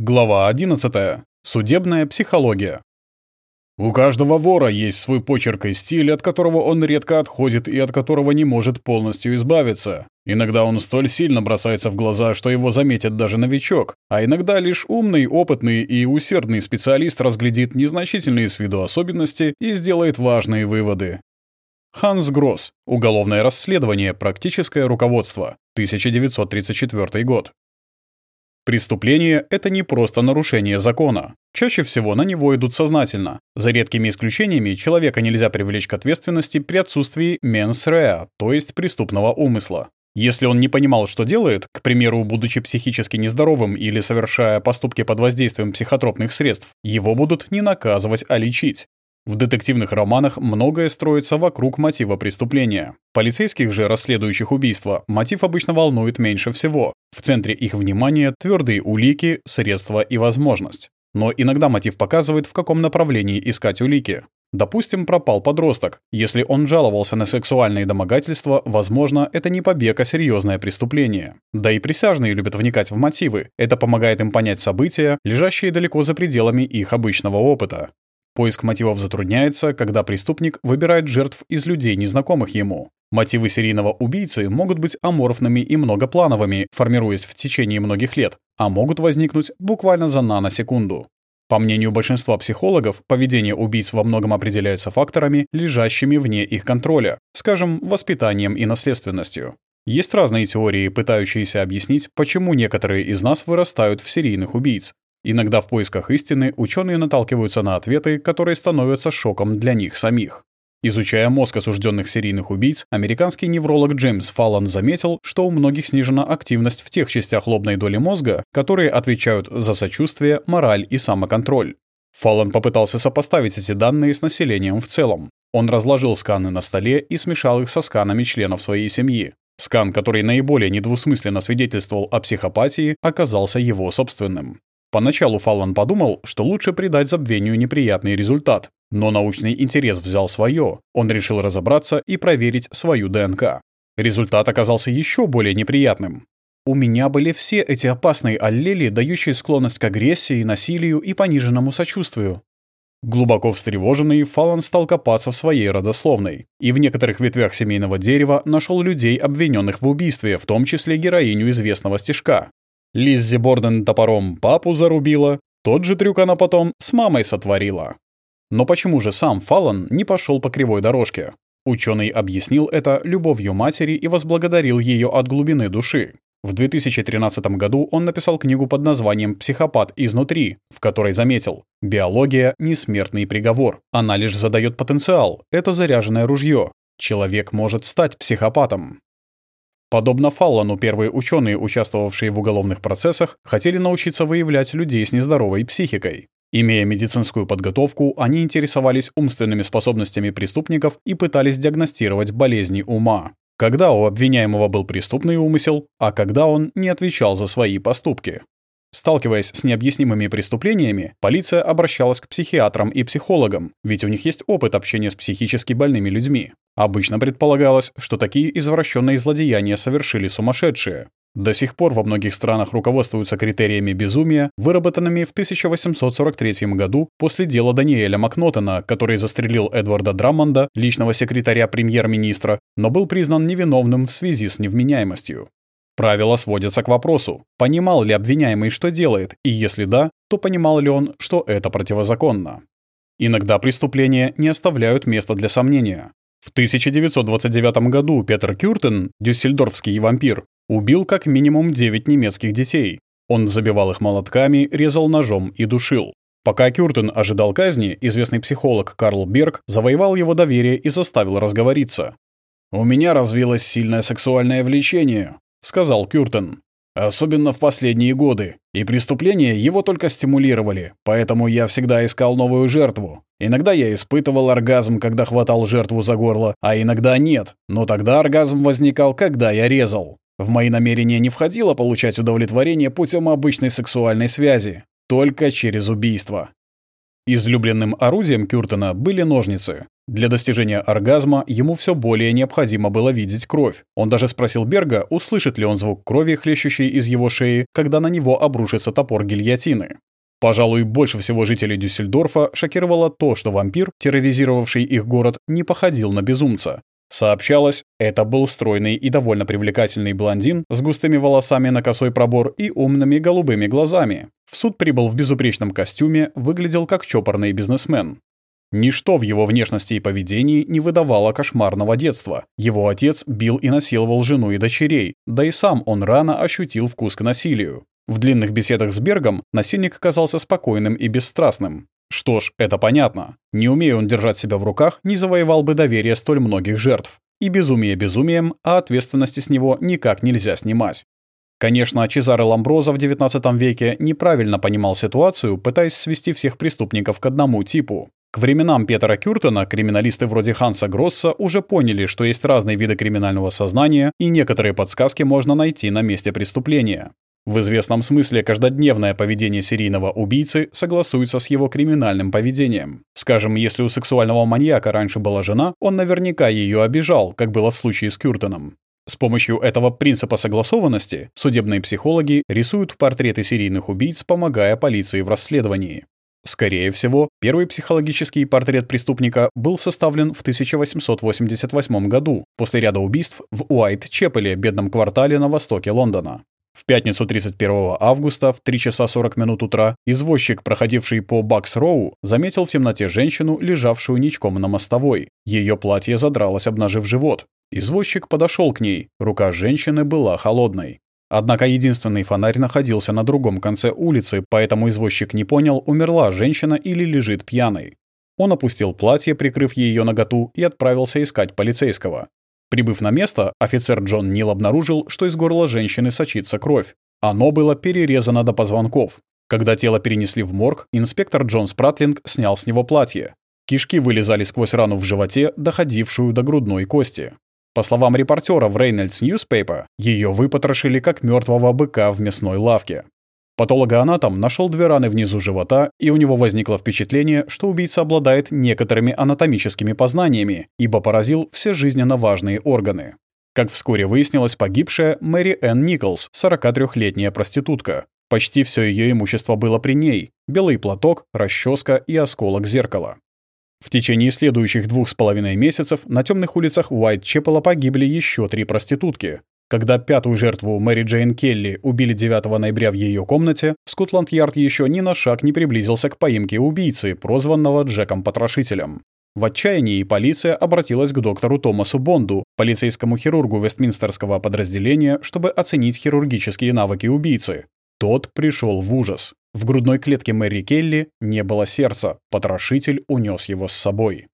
Глава 11. Судебная психология. У каждого вора есть свой почерк и стиль, от которого он редко отходит и от которого не может полностью избавиться. Иногда он столь сильно бросается в глаза, что его заметит даже новичок, а иногда лишь умный, опытный и усердный специалист разглядит незначительные с виду особенности и сделает важные выводы. Ханс Гросс. Уголовное расследование. Практическое руководство. 1934 год. Преступление — это не просто нарушение закона. Чаще всего на него идут сознательно. За редкими исключениями человека нельзя привлечь к ответственности при отсутствии mens rea, то есть преступного умысла. Если он не понимал, что делает, к примеру, будучи психически нездоровым или совершая поступки под воздействием психотропных средств, его будут не наказывать, а лечить. В детективных романах многое строится вокруг мотива преступления. Полицейских же, расследующих убийства, мотив обычно волнует меньше всего. В центре их внимания твердые улики, средства и возможность. Но иногда мотив показывает, в каком направлении искать улики. Допустим, пропал подросток. Если он жаловался на сексуальные домогательства, возможно, это не побег, а серьезное преступление. Да и присяжные любят вникать в мотивы. Это помогает им понять события, лежащие далеко за пределами их обычного опыта. Поиск мотивов затрудняется, когда преступник выбирает жертв из людей, незнакомых ему. Мотивы серийного убийцы могут быть аморфными и многоплановыми, формируясь в течение многих лет, а могут возникнуть буквально за наносекунду. По мнению большинства психологов, поведение убийц во многом определяется факторами, лежащими вне их контроля, скажем, воспитанием и наследственностью. Есть разные теории, пытающиеся объяснить, почему некоторые из нас вырастают в серийных убийц, Иногда в поисках истины ученые наталкиваются на ответы, которые становятся шоком для них самих. Изучая мозг осужденных серийных убийц, американский невролог Джеймс Фаллон заметил, что у многих снижена активность в тех частях лобной доли мозга, которые отвечают за сочувствие, мораль и самоконтроль. Фаллон попытался сопоставить эти данные с населением в целом. Он разложил сканы на столе и смешал их со сканами членов своей семьи. Скан, который наиболее недвусмысленно свидетельствовал о психопатии, оказался его собственным. Поначалу Фаллон подумал, что лучше придать забвению неприятный результат, но научный интерес взял свое. Он решил разобраться и проверить свою ДНК. Результат оказался еще более неприятным. У меня были все эти опасные аллели, дающие склонность к агрессии, насилию и пониженному сочувствию. Глубоко встревоженный, Фаллон стал копаться в своей родословной, и в некоторых ветвях семейного дерева нашел людей, обвиненных в убийстве, в том числе героиню известного стишка. Лиззи Борден топором папу зарубила, тот же трюк она потом с мамой сотворила. Но почему же сам Фаллон не пошел по кривой дорожке? Ученый объяснил это любовью матери и возблагодарил ее от глубины души. В 2013 году он написал книгу под названием «Психопат изнутри», в которой заметил «Биология — не смертный приговор. Она лишь задает потенциал. Это заряженное ружье. Человек может стать психопатом». Подобно Фаллону, первые ученые, участвовавшие в уголовных процессах, хотели научиться выявлять людей с нездоровой психикой. Имея медицинскую подготовку, они интересовались умственными способностями преступников и пытались диагностировать болезни ума. Когда у обвиняемого был преступный умысел, а когда он не отвечал за свои поступки. Сталкиваясь с необъяснимыми преступлениями, полиция обращалась к психиатрам и психологам, ведь у них есть опыт общения с психически больными людьми. Обычно предполагалось, что такие извращенные злодеяния совершили сумасшедшие. До сих пор во многих странах руководствуются критериями безумия, выработанными в 1843 году после дела Даниэля Макнотона, который застрелил Эдварда Драммонда, личного секретаря премьер-министра, но был признан невиновным в связи с невменяемостью. Правила сводятся к вопросу, понимал ли обвиняемый, что делает, и если да, то понимал ли он, что это противозаконно. Иногда преступления не оставляют места для сомнения. В 1929 году Петр Кюртен, дюссельдорфский вампир, убил как минимум 9 немецких детей. Он забивал их молотками, резал ножом и душил. Пока Кюртен ожидал казни, известный психолог Карл Берг завоевал его доверие и заставил разговориться. «У меня развилось сильное сексуальное влечение», — сказал Кюртен. «Особенно в последние годы. И преступления его только стимулировали, поэтому я всегда искал новую жертву. Иногда я испытывал оргазм, когда хватал жертву за горло, а иногда нет. Но тогда оргазм возникал, когда я резал. В мои намерения не входило получать удовлетворение путем обычной сексуальной связи, только через убийство. Излюбленным орудием Кюртона были ножницы. Для достижения оргазма ему все более необходимо было видеть кровь. Он даже спросил Берга, услышит ли он звук крови, хлещущей из его шеи, когда на него обрушится топор гильотины. Пожалуй, больше всего жителей Дюссельдорфа шокировало то, что вампир, терроризировавший их город, не походил на безумца. Сообщалось, это был стройный и довольно привлекательный блондин с густыми волосами на косой пробор и умными голубыми глазами. В суд прибыл в безупречном костюме, выглядел как чопорный бизнесмен. Ничто в его внешности и поведении не выдавало кошмарного детства. Его отец бил и насиловал жену и дочерей, да и сам он рано ощутил вкус к насилию. В длинных беседах с Бергом насильник казался спокойным и бесстрастным. Что ж, это понятно. Не умея он держать себя в руках, не завоевал бы доверие столь многих жертв. И безумие безумием, а ответственности с него никак нельзя снимать. Конечно, Чезаре Ламброза в XIX веке неправильно понимал ситуацию, пытаясь свести всех преступников к одному типу. К временам Петера Кюртона криминалисты вроде Ханса Гросса уже поняли, что есть разные виды криминального сознания, и некоторые подсказки можно найти на месте преступления. В известном смысле каждодневное поведение серийного убийцы согласуется с его криминальным поведением. Скажем, если у сексуального маньяка раньше была жена, он наверняка ее обижал, как было в случае с Кюртоном. С помощью этого принципа согласованности судебные психологи рисуют портреты серийных убийц, помогая полиции в расследовании. Скорее всего, первый психологический портрет преступника был составлен в 1888 году после ряда убийств в Уайт-Чепеле, бедном квартале на востоке Лондона. В пятницу 31 августа в 3 часа 40 минут утра извозчик, проходивший по Бакс-Роу, заметил в темноте женщину, лежавшую ничком на мостовой. Ее платье задралось, обнажив живот. Извозчик подошел к ней, рука женщины была холодной. Однако единственный фонарь находился на другом конце улицы, поэтому извозчик не понял, умерла женщина или лежит пьяной. Он опустил платье, прикрыв ее наготу, и отправился искать полицейского. Прибыв на место, офицер Джон Нил обнаружил, что из горла женщины сочится кровь. Оно было перерезано до позвонков. Когда тело перенесли в морг, инспектор Джон Спратлинг снял с него платье. Кишки вылезали сквозь рану в животе, доходившую до грудной кости. По словам репортера в Reynolds Newspaper, ее выпотрошили как мертвого быка в мясной лавке. Патологоанатом нашел две раны внизу живота, и у него возникло впечатление, что убийца обладает некоторыми анатомическими познаниями, ибо поразил все жизненно важные органы. Как вскоре выяснилось, погибшая Мэри Энн Николс, 43-летняя проститутка. Почти все ее имущество было при ней – белый платок, расческа и осколок зеркала. В течение следующих двух с половиной месяцев на темных улицах Уайт-Чепела погибли еще три проститутки. Когда пятую жертву Мэри Джейн Келли убили 9 ноября в ее комнате, Скотланд-Ярд еще ни на шаг не приблизился к поимке убийцы, прозванного Джеком-потрошителем. В отчаянии полиция обратилась к доктору Томасу Бонду, полицейскому хирургу Вестминстерского подразделения, чтобы оценить хирургические навыки убийцы. Тот пришел в ужас. В грудной клетке Мэри Келли не было сердца, потрошитель унес его с собой.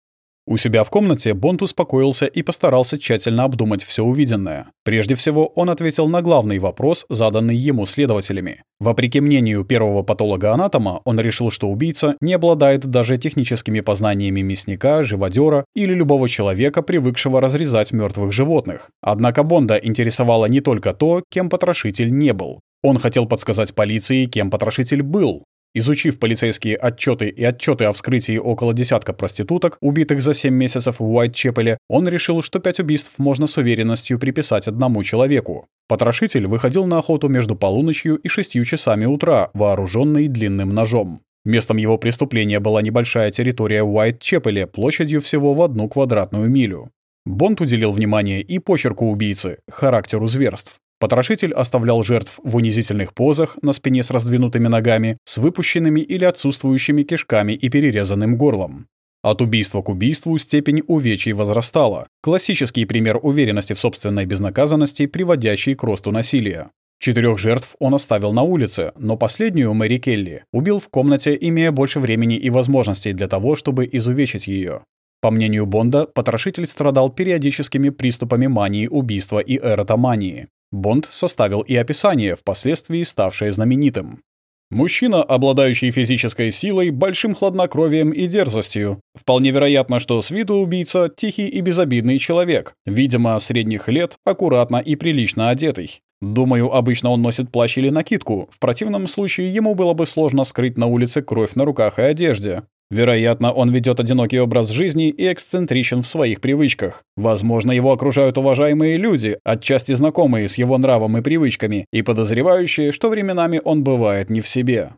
У себя в комнате Бонд успокоился и постарался тщательно обдумать все увиденное. Прежде всего, он ответил на главный вопрос, заданный ему следователями. Вопреки мнению первого патолога-анатома, он решил, что убийца не обладает даже техническими познаниями мясника, живодера или любого человека, привыкшего разрезать мертвых животных. Однако Бонда интересовало не только то, кем потрошитель не был. Он хотел подсказать полиции, кем потрошитель был. Изучив полицейские отчеты и отчеты о вскрытии около десятка проституток, убитых за 7 месяцев в Уайт-Чепеле, он решил, что пять убийств можно с уверенностью приписать одному человеку. Потрошитель выходил на охоту между полуночью и шестью часами утра, вооруженный длинным ножом. Местом его преступления была небольшая территория Уайт-Чепеле площадью всего в одну квадратную милю. Бонд уделил внимание и почерку убийцы, характеру зверств. Потрошитель оставлял жертв в унизительных позах на спине с раздвинутыми ногами, с выпущенными или отсутствующими кишками и перерезанным горлом. От убийства к убийству степень увечий возрастала. Классический пример уверенности в собственной безнаказанности, приводящий к росту насилия. Четырех жертв он оставил на улице, но последнюю, Мэри Келли, убил в комнате, имея больше времени и возможностей для того, чтобы изувечить ее. По мнению Бонда, потрошитель страдал периодическими приступами мании убийства и эротомании. Бонд составил и описание, впоследствии ставшее знаменитым. Мужчина, обладающий физической силой, большим хладнокровием и дерзостью. Вполне вероятно, что с виду убийца тихий и безобидный человек, видимо, средних лет, аккуратно и прилично одетый. Думаю, обычно он носит плащ или накидку, в противном случае ему было бы сложно скрыть на улице кровь на руках и одежде. Вероятно, он ведет одинокий образ жизни и эксцентричен в своих привычках. Возможно, его окружают уважаемые люди, отчасти знакомые с его нравом и привычками, и подозревающие, что временами он бывает не в себе.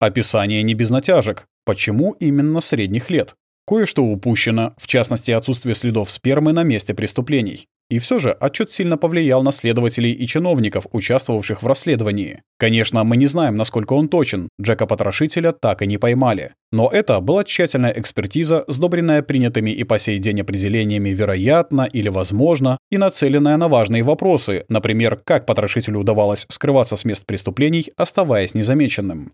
Описание не без натяжек. Почему именно средних лет? Кое-что упущено, в частности, отсутствие следов спермы на месте преступлений. И все же отчет сильно повлиял на следователей и чиновников, участвовавших в расследовании. Конечно, мы не знаем, насколько он точен, Джека-потрошителя так и не поймали. Но это была тщательная экспертиза, сдобренная принятыми и по сей день определениями «вероятно» или «возможно» и нацеленная на важные вопросы, например, как потрошителю удавалось скрываться с мест преступлений, оставаясь незамеченным.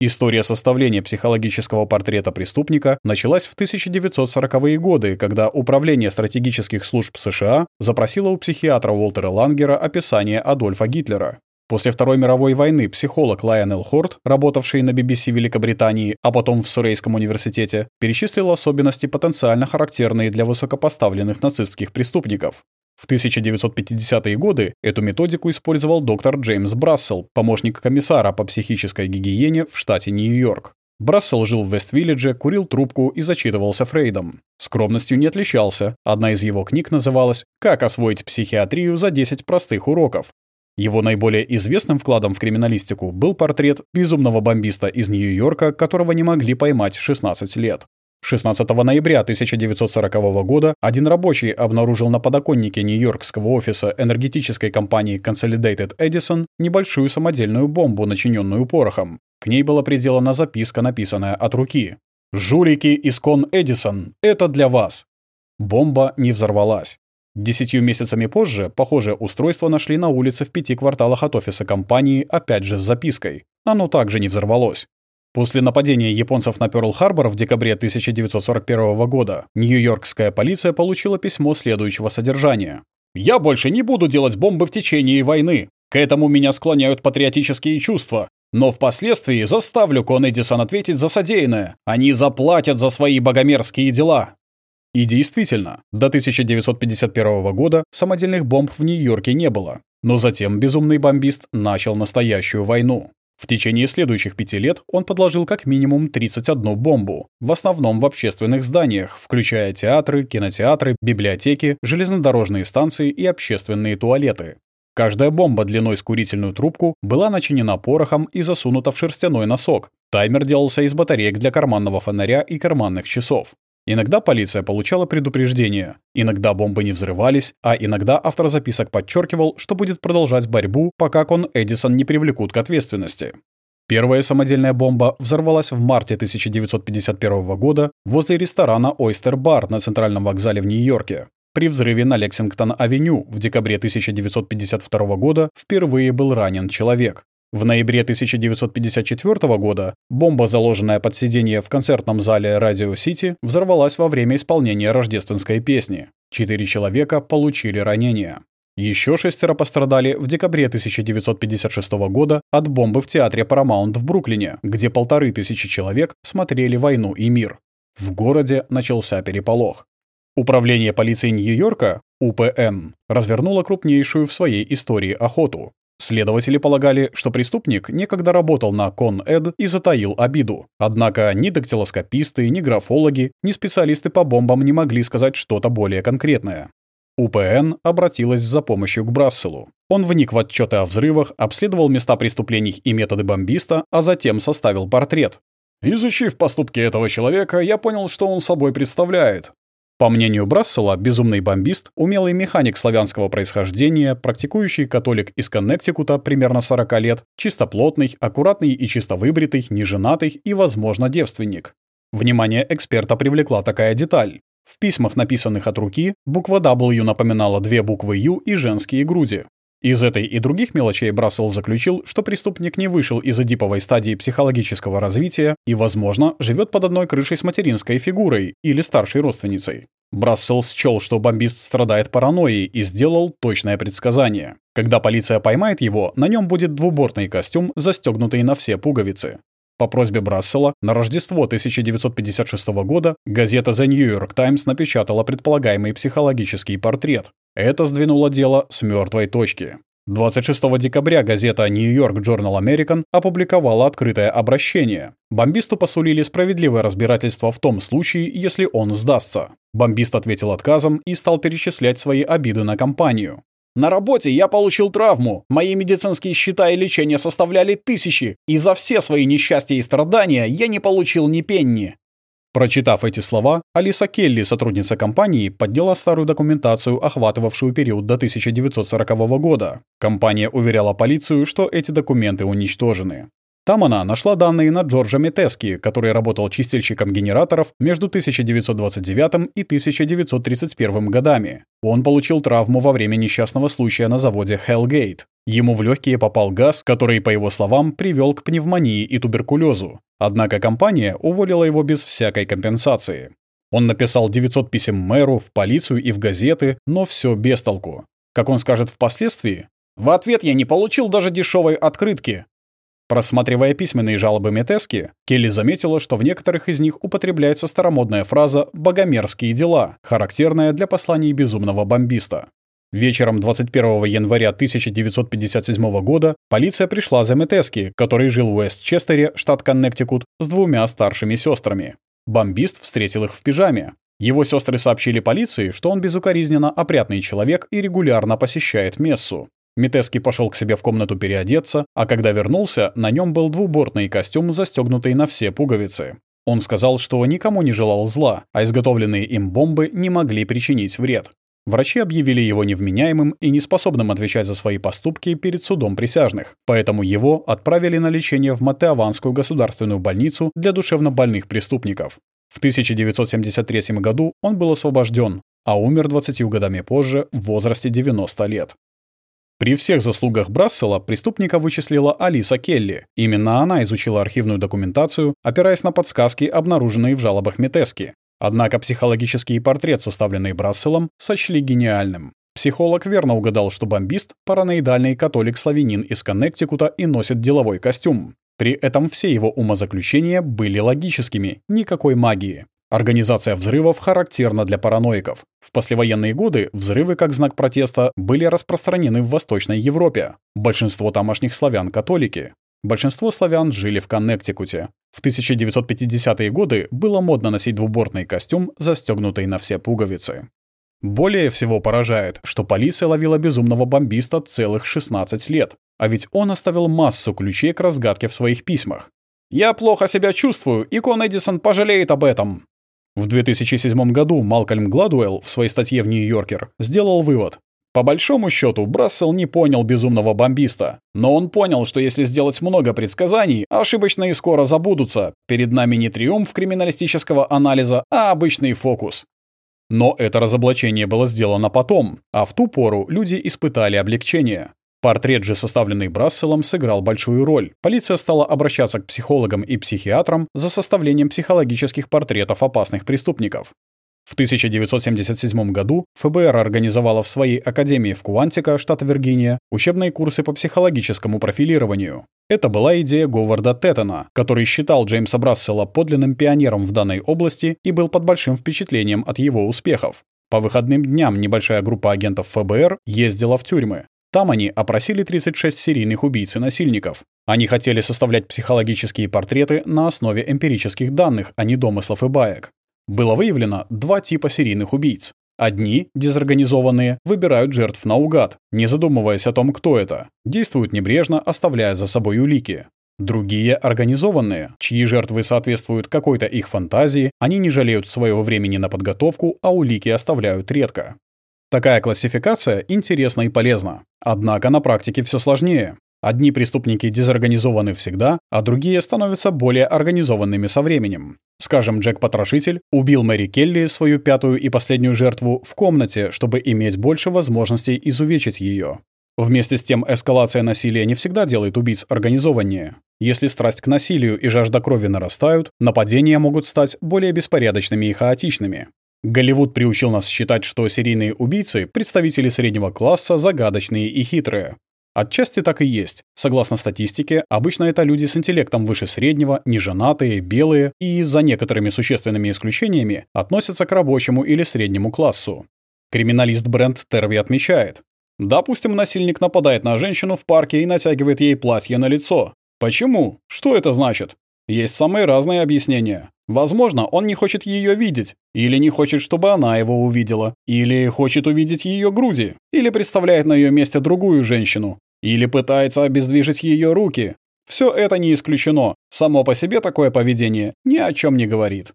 История составления психологического портрета преступника началась в 1940-е годы, когда Управление стратегических служб США запросило у психиатра Уолтера Лангера описание Адольфа Гитлера. После Второй мировой войны психолог Лайонел Хорт, работавший на BBC Великобритании, а потом в Сурейском университете, перечислил особенности потенциально характерные для высокопоставленных нацистских преступников. В 1950-е годы эту методику использовал доктор Джеймс Брассел, помощник комиссара по психической гигиене в штате Нью-Йорк. Брассел жил в Вест-Виллидже, курил трубку и зачитывался Фрейдом. Скромностью не отличался. Одна из его книг называлась «Как освоить психиатрию за 10 простых уроков». Его наиболее известным вкладом в криминалистику был портрет безумного бомбиста из Нью-Йорка, которого не могли поймать 16 лет. 16 ноября 1940 года один рабочий обнаружил на подоконнике нью-йоркского офиса энергетической компании Consolidated Edison небольшую самодельную бомбу, начиненную порохом. К ней была приделана записка, написанная от руки. «Жулики из Кон Эдисон, это для вас!» Бомба не взорвалась. Десятью месяцами позже похожее устройство нашли на улице в пяти кварталах от офиса компании, опять же с запиской. Оно также не взорвалось. После нападения японцев на Пёрл-Харбор в декабре 1941 года нью-йоркская полиция получила письмо следующего содержания. «Я больше не буду делать бомбы в течение войны. К этому меня склоняют патриотические чувства. Но впоследствии заставлю Кон Эдисон ответить за содеянное. Они заплатят за свои богомерзкие дела». И действительно, до 1951 года самодельных бомб в Нью-Йорке не было. Но затем безумный бомбист начал настоящую войну. В течение следующих пяти лет он подложил как минимум 31 бомбу, в основном в общественных зданиях, включая театры, кинотеатры, библиотеки, железнодорожные станции и общественные туалеты. Каждая бомба длиной с курительную трубку была начинена порохом и засунута в шерстяной носок. Таймер делался из батареек для карманного фонаря и карманных часов. Иногда полиция получала предупреждение, иногда бомбы не взрывались, а иногда автор записок подчеркивал, что будет продолжать борьбу, пока Кон Эдисон не привлекут к ответственности. Первая самодельная бомба взорвалась в марте 1951 года возле ресторана Oyster Bar на центральном вокзале в Нью-Йорке. При взрыве на Лексингтон-авеню в декабре 1952 года впервые был ранен человек. В ноябре 1954 года бомба, заложенная под сиденье в концертном зале Радио Сити, взорвалась во время исполнения рождественской песни. Четыре человека получили ранения. Еще шестеро пострадали в декабре 1956 года от бомбы в театре Paramount в Бруклине, где полторы тысячи человек смотрели «Войну и мир». В городе начался переполох. Управление полиции Нью-Йорка, УПН, развернуло крупнейшую в своей истории охоту. Следователи полагали, что преступник некогда работал на Кон-Эд и затаил обиду. Однако ни дактилоскописты, ни графологи, ни специалисты по бомбам не могли сказать что-то более конкретное. УПН обратилась за помощью к Брасселу. Он вник в отчеты о взрывах, обследовал места преступлений и методы бомбиста, а затем составил портрет. Изучив поступки этого человека, я понял, что он собой представляет. По мнению Брассела, безумный бомбист, умелый механик славянского происхождения, практикующий католик из Коннектикута примерно 40 лет, чистоплотный, аккуратный и чисто выбритый, неженатый и, возможно, девственник. Внимание эксперта привлекла такая деталь. В письмах, написанных от руки, буква W напоминала две буквы U и женские груди. Из этой и других мелочей Брассел заключил, что преступник не вышел из эдиповой стадии психологического развития и, возможно, живет под одной крышей с материнской фигурой или старшей родственницей. Брассел счел, что бомбист страдает паранойей и сделал точное предсказание. Когда полиция поймает его, на нем будет двубортный костюм, застегнутый на все пуговицы. По просьбе Брассела на Рождество 1956 года газета The New York Times напечатала предполагаемый психологический портрет. Это сдвинуло дело с мертвой точки. 26 декабря газета New York Journal American опубликовала открытое обращение. Бомбисту посулили справедливое разбирательство в том случае, если он сдастся. Бомбист ответил отказом и стал перечислять свои обиды на компанию. На работе я получил травму. Мои медицинские счета и лечение составляли тысячи, и за все свои несчастья и страдания я не получил ни пенни. Прочитав эти слова, Алиса Келли, сотрудница компании, подняла старую документацию, охватывавшую период до 1940 года. Компания уверяла полицию, что эти документы уничтожены. Там она нашла данные на Джорджа Метески, который работал чистильщиком генераторов между 1929 и 1931 годами. Он получил травму во время несчастного случая на заводе Hellgate. Ему в легкие попал газ, который, по его словам, привел к пневмонии и туберкулезу. Однако компания уволила его без всякой компенсации. Он написал 900 писем мэру, в полицию и в газеты, но все без толку. Как он скажет впоследствии, «В ответ я не получил даже дешевой открытки. Просматривая письменные жалобы Метески, Келли заметила, что в некоторых из них употребляется старомодная фраза «богомерзкие дела», характерная для посланий безумного бомбиста. Вечером 21 января 1957 года полиция пришла за Метески, который жил в Уэстчестере, штат Коннектикут, с двумя старшими сестрами. Бомбист встретил их в пижаме. Его сестры сообщили полиции, что он безукоризненно опрятный человек и регулярно посещает мессу. Митески пошел к себе в комнату переодеться, а когда вернулся, на нем был двубортный костюм, застегнутый на все пуговицы. Он сказал, что никому не желал зла, а изготовленные им бомбы не могли причинить вред. Врачи объявили его невменяемым и неспособным отвечать за свои поступки перед судом присяжных, поэтому его отправили на лечение в Матеаванскую государственную больницу для душевнобольных преступников. В 1973 году он был освобожден, а умер 20 годами позже в возрасте 90 лет. При всех заслугах Брассела преступника вычислила Алиса Келли. Именно она изучила архивную документацию, опираясь на подсказки, обнаруженные в жалобах Метески. Однако психологический портрет, составленный Брасселом, сочли гениальным. Психолог верно угадал, что бомбист – параноидальный католик-славянин из Коннектикута и носит деловой костюм. При этом все его умозаключения были логическими, никакой магии. Организация взрывов характерна для параноиков. В послевоенные годы взрывы как знак протеста были распространены в Восточной Европе. Большинство тамошних славян – католики. Большинство славян жили в Коннектикуте. В 1950-е годы было модно носить двубортный костюм, застегнутый на все пуговицы. Более всего поражает, что полиция ловила безумного бомбиста целых 16 лет, а ведь он оставил массу ключей к разгадке в своих письмах. «Я плохо себя чувствую, и Кон Эдисон пожалеет об этом», в 2007 году Малкольм Гладуэлл в своей статье в «Нью-Йоркер» сделал вывод. По большому счету, Брассел не понял безумного бомбиста. Но он понял, что если сделать много предсказаний, ошибочные скоро забудутся. Перед нами не триумф криминалистического анализа, а обычный фокус. Но это разоблачение было сделано потом, а в ту пору люди испытали облегчение. Портрет же, составленный Брасселом, сыграл большую роль. Полиция стала обращаться к психологам и психиатрам за составлением психологических портретов опасных преступников. В 1977 году ФБР организовала в своей академии в Куантико, штат Виргиния, учебные курсы по психологическому профилированию. Это была идея Говарда Теттона, который считал Джеймса Брассела подлинным пионером в данной области и был под большим впечатлением от его успехов. По выходным дням небольшая группа агентов ФБР ездила в тюрьмы. Там они опросили 36 серийных убийц и насильников. Они хотели составлять психологические портреты на основе эмпирических данных, а не домыслов и баек. Было выявлено два типа серийных убийц. Одни, дезорганизованные, выбирают жертв наугад, не задумываясь о том, кто это, действуют небрежно, оставляя за собой улики. Другие организованные, чьи жертвы соответствуют какой-то их фантазии, они не жалеют своего времени на подготовку, а улики оставляют редко. Такая классификация интересна и полезна. Однако на практике все сложнее. Одни преступники дезорганизованы всегда, а другие становятся более организованными со временем. Скажем, Джек-потрошитель убил Мэри Келли, свою пятую и последнюю жертву, в комнате, чтобы иметь больше возможностей изувечить ее. Вместе с тем, эскалация насилия не всегда делает убийц организованнее. Если страсть к насилию и жажда крови нарастают, нападения могут стать более беспорядочными и хаотичными. Голливуд приучил нас считать, что серийные убийцы — представители среднего класса, загадочные и хитрые. Отчасти так и есть. Согласно статистике, обычно это люди с интеллектом выше среднего, неженатые, белые и, за некоторыми существенными исключениями, относятся к рабочему или среднему классу. Криминалист Брент Терви отмечает, Допустим, насильник нападает на женщину в парке и натягивает ей платье на лицо. Почему? Что это значит? Есть самые разные объяснения. Возможно, он не хочет ее видеть, или не хочет, чтобы она его увидела, или хочет увидеть ее груди, или представляет на ее месте другую женщину, или пытается обездвижить ее руки. Все это не исключено. Само по себе такое поведение ни о чем не говорит.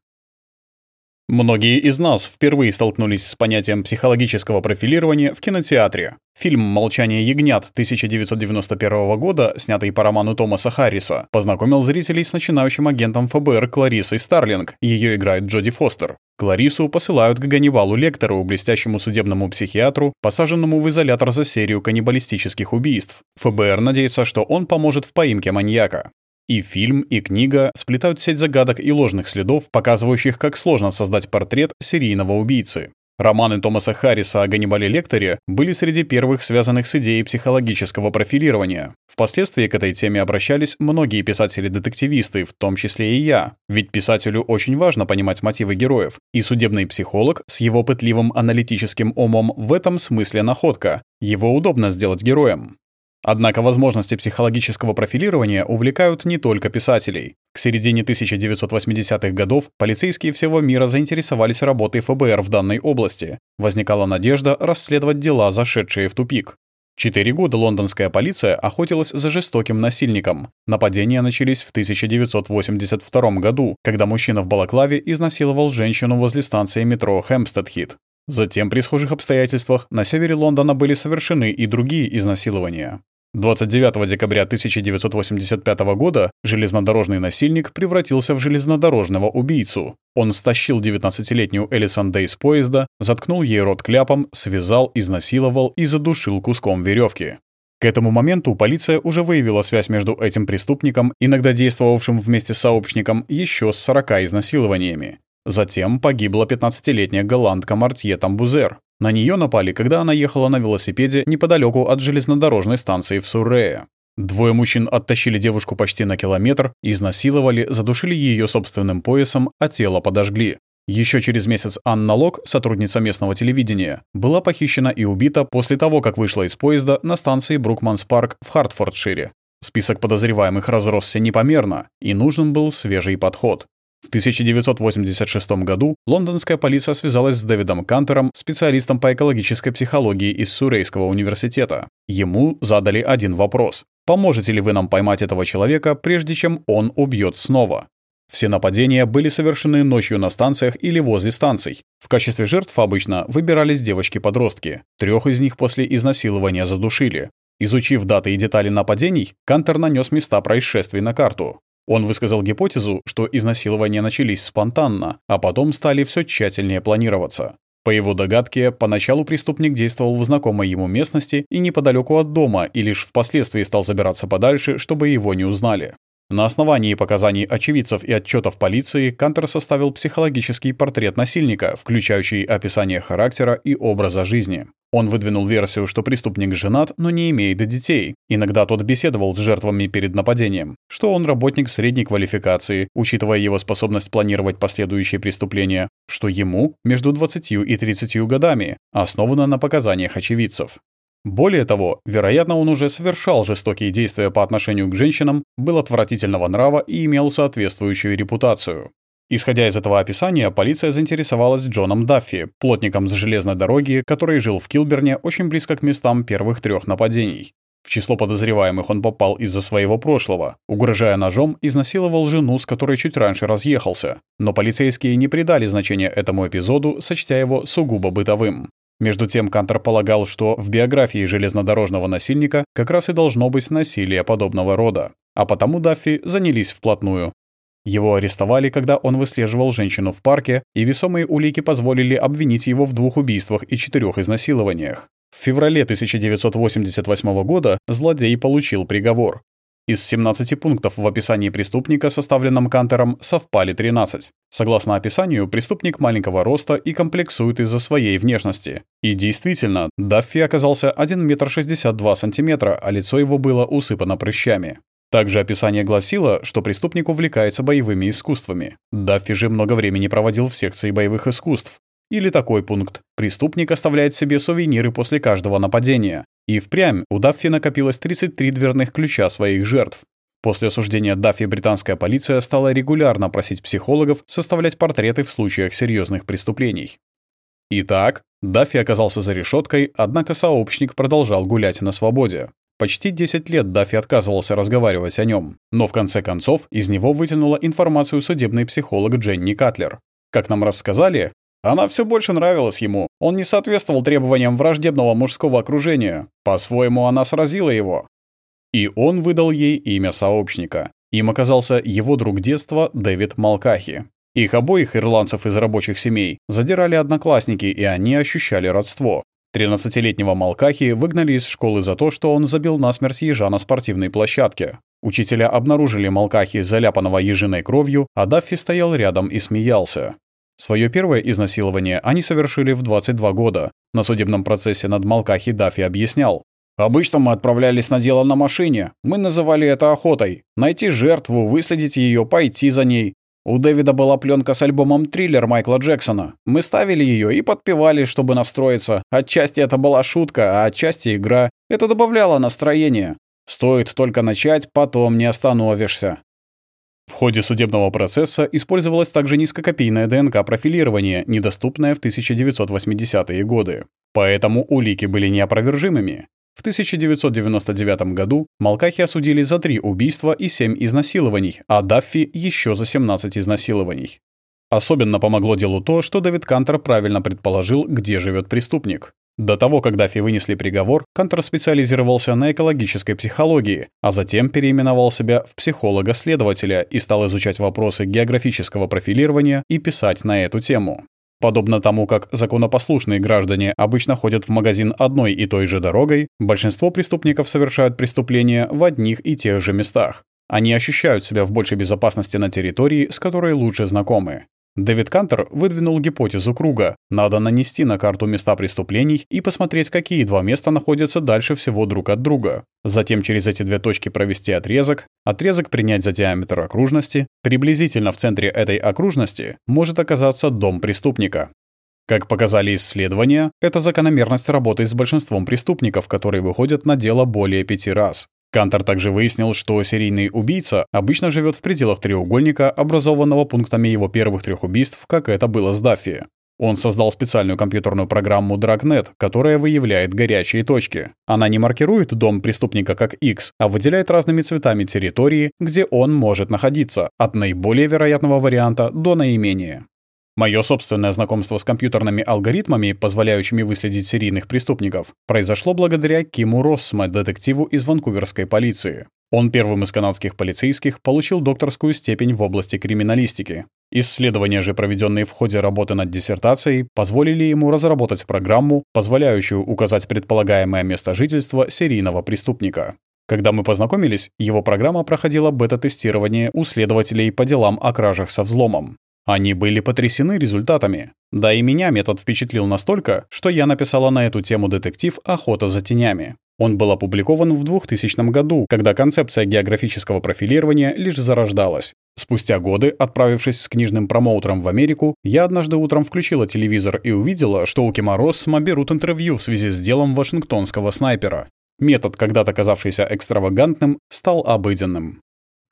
Многие из нас впервые столкнулись с понятием психологического профилирования в кинотеатре. Фильм «Молчание ягнят» 1991 года, снятый по роману Томаса Харриса, познакомил зрителей с начинающим агентом ФБР Кларисой Старлинг. Ее играет Джоди Фостер. Кларису посылают к Ганнибалу Лектору, блестящему судебному психиатру, посаженному в изолятор за серию каннибалистических убийств. ФБР надеется, что он поможет в поимке маньяка. И фильм, и книга сплетают сеть загадок и ложных следов, показывающих, как сложно создать портрет серийного убийцы. Романы Томаса Харриса о Ганнибале Лекторе были среди первых связанных с идеей психологического профилирования. Впоследствии к этой теме обращались многие писатели-детективисты, в том числе и я, ведь писателю очень важно понимать мотивы героев, и судебный психолог с его пытливым аналитическим умом в этом смысле находка. Его удобно сделать героем. Однако возможности психологического профилирования увлекают не только писателей. К середине 1980-х годов полицейские всего мира заинтересовались работой ФБР в данной области. Возникала надежда расследовать дела, зашедшие в тупик. Четыре года лондонская полиция охотилась за жестоким насильником. Нападения начались в 1982 году, когда мужчина в балаклаве изнасиловал женщину возле станции метро Хэмпстед-Хит. Затем при схожих обстоятельствах на севере Лондона были совершены и другие изнасилования. 29 декабря 1985 года железнодорожный насильник превратился в железнодорожного убийцу. Он стащил 19-летнюю Элисон Дэй с поезда, заткнул ей рот кляпом, связал, изнасиловал и задушил куском веревки. К этому моменту полиция уже выявила связь между этим преступником, иногда действовавшим вместе с сообщником, еще с 40 изнасилованиями. Затем погибла 15-летняя голландка Мартье Тамбузер. На нее напали, когда она ехала на велосипеде неподалеку от железнодорожной станции в Суррее. Двое мужчин оттащили девушку почти на километр, изнасиловали, задушили ее собственным поясом, а тело подожгли. Еще через месяц Анна Лок, сотрудница местного телевидения, была похищена и убита после того, как вышла из поезда на станции Брукманс-парк в Хартфордшире. Список подозреваемых разросся непомерно, и нужен был свежий подход. В 1986 году лондонская полиция связалась с Дэвидом Кантером, специалистом по экологической психологии из Сурейского университета. Ему задали один вопрос. «Поможете ли вы нам поймать этого человека, прежде чем он убьет снова?» Все нападения были совершены ночью на станциях или возле станций. В качестве жертв обычно выбирались девочки-подростки. Трех из них после изнасилования задушили. Изучив даты и детали нападений, Кантер нанес места происшествий на карту. Он высказал гипотезу, что изнасилования начались спонтанно, а потом стали все тщательнее планироваться. По его догадке, поначалу преступник действовал в знакомой ему местности и неподалеку от дома, и лишь впоследствии стал забираться подальше, чтобы его не узнали. На основании показаний очевидцев и отчетов полиции Кантер составил психологический портрет насильника, включающий описание характера и образа жизни. Он выдвинул версию, что преступник женат, но не имеет детей. Иногда тот беседовал с жертвами перед нападением, что он работник средней квалификации, учитывая его способность планировать последующие преступления, что ему между 20 и 30 годами, основано на показаниях очевидцев. Более того, вероятно, он уже совершал жестокие действия по отношению к женщинам, был отвратительного нрава и имел соответствующую репутацию. Исходя из этого описания, полиция заинтересовалась Джоном Даффи, плотником с железной дороги, который жил в Килберне очень близко к местам первых трех нападений. В число подозреваемых он попал из-за своего прошлого. Угрожая ножом, изнасиловал жену, с которой чуть раньше разъехался. Но полицейские не придали значения этому эпизоду, сочтя его сугубо бытовым. Между тем Кантер полагал, что в биографии железнодорожного насильника как раз и должно быть насилие подобного рода. А потому Даффи занялись вплотную. Его арестовали, когда он выслеживал женщину в парке, и весомые улики позволили обвинить его в двух убийствах и четырех изнасилованиях. В феврале 1988 года злодей получил приговор. Из 17 пунктов в описании преступника, составленном Кантером, совпали 13. Согласно описанию, преступник маленького роста и комплексует из-за своей внешности. И действительно, Даффи оказался 1 метр 62 сантиметра, а лицо его было усыпано прыщами. Также описание гласило, что преступник увлекается боевыми искусствами. Даффи же много времени проводил в секции боевых искусств. Или такой пункт. Преступник оставляет себе сувениры после каждого нападения. И впрямь у Даффи накопилось 33 дверных ключа своих жертв. После осуждения Даффи британская полиция стала регулярно просить психологов составлять портреты в случаях серьезных преступлений. Итак, Даффи оказался за решеткой, однако сообщник продолжал гулять на свободе. Почти 10 лет Даффи отказывался разговаривать о нем, но в конце концов из него вытянула информацию судебный психолог Дженни Катлер. Как нам рассказали, она все больше нравилась ему. Он не соответствовал требованиям враждебного мужского окружения. По-своему, она сразила его. И он выдал ей имя сообщника. Им оказался его друг детства Дэвид Малкахи. Их обоих ирландцев из рабочих семей задирали одноклассники, и они ощущали родство. 13-летнего Малкахи выгнали из школы за то, что он забил насмерть ежа на спортивной площадке. Учителя обнаружили Малкахи, заляпанного ежиной кровью, а Даффи стоял рядом и смеялся. Свое первое изнасилование они совершили в 22 года. На судебном процессе над Малкахи Даффи объяснял. Обычно мы отправлялись на дело на машине. Мы называли это охотой. Найти жертву, выследить ее, пойти за ней. У Дэвида была пленка с альбомом «Триллер» Майкла Джексона. Мы ставили ее и подпевали, чтобы настроиться. Отчасти это была шутка, а отчасти игра. Это добавляло настроение. Стоит только начать, потом не остановишься. В ходе судебного процесса использовалось также низкокопийное ДНК-профилирование, недоступное в 1980-е годы. Поэтому улики были неопровержимыми. В 1999 году Малкахи осудили за три убийства и семь изнасилований, а Даффи еще за 17 изнасилований. Особенно помогло делу то, что Дэвид Кантер правильно предположил, где живет преступник. До того, как Даффи вынесли приговор, Кантер специализировался на экологической психологии, а затем переименовал себя в психолога-следователя и стал изучать вопросы географического профилирования и писать на эту тему. Подобно тому, как законопослушные граждане обычно ходят в магазин одной и той же дорогой, большинство преступников совершают преступления в одних и тех же местах. Они ощущают себя в большей безопасности на территории, с которой лучше знакомы. Дэвид Кантер выдвинул гипотезу круга. Надо нанести на карту места преступлений и посмотреть, какие два места находятся дальше всего друг от друга. Затем через эти две точки провести отрезок, отрезок принять за диаметр окружности. Приблизительно в центре этой окружности может оказаться дом преступника. Как показали исследования, это закономерность работы с большинством преступников, которые выходят на дело более пяти раз. Кантер также выяснил, что серийный убийца обычно живет в пределах треугольника, образованного пунктами его первых трех убийств, как это было с Даффи. Он создал специальную компьютерную программу Dragnet, которая выявляет горячие точки. Она не маркирует дом преступника как X, а выделяет разными цветами территории, где он может находиться, от наиболее вероятного варианта до наименее. Мое собственное знакомство с компьютерными алгоритмами, позволяющими выследить серийных преступников, произошло благодаря Киму Россма, детективу из ванкуверской полиции. Он первым из канадских полицейских получил докторскую степень в области криминалистики. Исследования же, проведенные в ходе работы над диссертацией, позволили ему разработать программу, позволяющую указать предполагаемое место жительства серийного преступника. Когда мы познакомились, его программа проходила бета-тестирование у следователей по делам о кражах со взломом. Они были потрясены результатами. Да и меня метод впечатлил настолько, что я написала на эту тему детектив «Охота за тенями». Он был опубликован в 2000 году, когда концепция географического профилирования лишь зарождалась. Спустя годы, отправившись с книжным промоутером в Америку, я однажды утром включила телевизор и увидела, что у Кима Россма берут интервью в связи с делом вашингтонского снайпера. Метод, когда-то казавшийся экстравагантным, стал обыденным.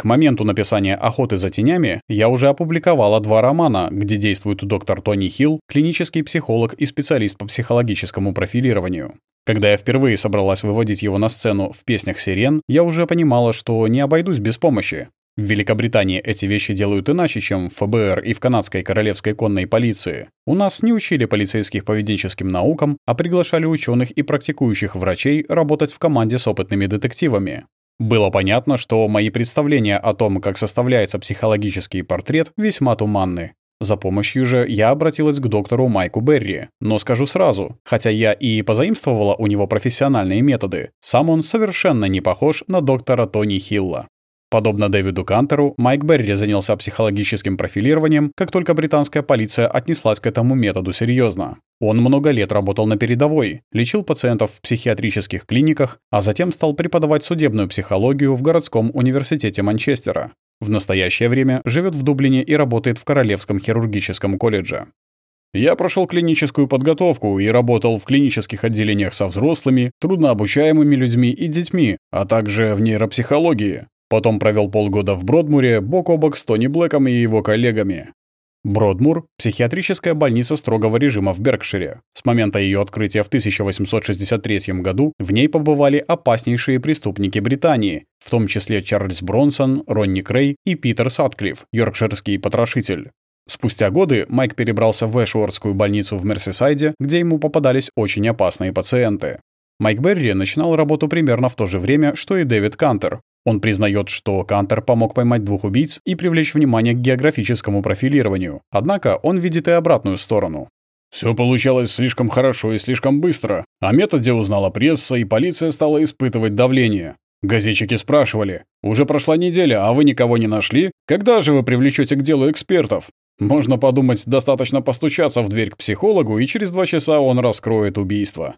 К моменту написания «Охоты за тенями» я уже опубликовала два романа, где действует доктор Тони Хилл, клинический психолог и специалист по психологическому профилированию. Когда я впервые собралась выводить его на сцену в «Песнях сирен», я уже понимала, что не обойдусь без помощи. В Великобритании эти вещи делают иначе, чем в ФБР и в канадской королевской конной полиции. У нас не учили полицейских поведенческим наукам, а приглашали ученых и практикующих врачей работать в команде с опытными детективами. Было понятно, что мои представления о том, как составляется психологический портрет, весьма туманны. За помощью же я обратилась к доктору Майку Берри. Но скажу сразу, хотя я и позаимствовала у него профессиональные методы, сам он совершенно не похож на доктора Тони Хилла. Подобно Дэвиду Кантеру, Майк Берри занялся психологическим профилированием, как только британская полиция отнеслась к этому методу серьезно. Он много лет работал на передовой, лечил пациентов в психиатрических клиниках, а затем стал преподавать судебную психологию в городском университете Манчестера. В настоящее время живет в Дублине и работает в Королевском хирургическом колледже. Я прошел клиническую подготовку и работал в клинических отделениях со взрослыми, труднообучаемыми людьми и детьми, а также в нейропсихологии. Потом провел полгода в Бродмуре бок о бок с Тони Блэком и его коллегами. Бродмур – психиатрическая больница строгого режима в Беркшире. С момента ее открытия в 1863 году в ней побывали опаснейшие преступники Британии, в том числе Чарльз Бронсон, Ронни Крей и Питер Сатклифф, йоркширский потрошитель. Спустя годы Майк перебрался в Эшуордскую больницу в Мерсисайде, где ему попадались очень опасные пациенты. Майк Берри начинал работу примерно в то же время, что и Дэвид Кантер. Он признает, что Кантер помог поймать двух убийц и привлечь внимание к географическому профилированию. Однако он видит и обратную сторону. Все получалось слишком хорошо и слишком быстро. О методе узнала пресса, и полиция стала испытывать давление. Газетчики спрашивали, «Уже прошла неделя, а вы никого не нашли? Когда же вы привлечете к делу экспертов?» Можно подумать, достаточно постучаться в дверь к психологу, и через два часа он раскроет убийство.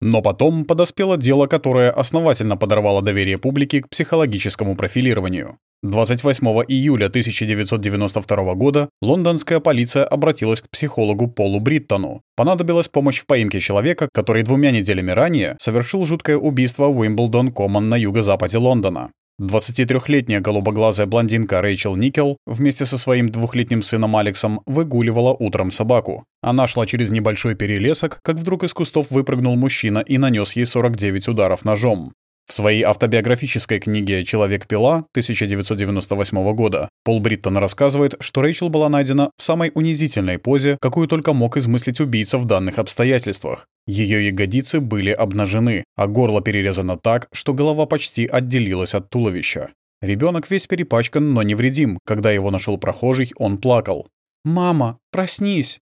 Но потом подоспело дело, которое основательно подорвало доверие публики к психологическому профилированию. 28 июля 1992 года лондонская полиция обратилась к психологу Полу Бриттону. Понадобилась помощь в поимке человека, который двумя неделями ранее совершил жуткое убийство в Уимблдон-Коммон на юго-западе Лондона. 23-летняя голубоглазая блондинка Рэйчел Никел вместе со своим двухлетним сыном Алексом выгуливала утром собаку. Она шла через небольшой перелесок, как вдруг из кустов выпрыгнул мужчина и нанес ей 49 ударов ножом. В своей автобиографической книге «Человек-пила» 1998 года Пол Бриттон рассказывает, что Рэйчел была найдена в самой унизительной позе, какую только мог измыслить убийца в данных обстоятельствах. Ее ягодицы были обнажены, а горло перерезано так, что голова почти отделилась от туловища. Ребенок весь перепачкан, но невредим. Когда его нашел прохожий, он плакал. «Мама, проснись!»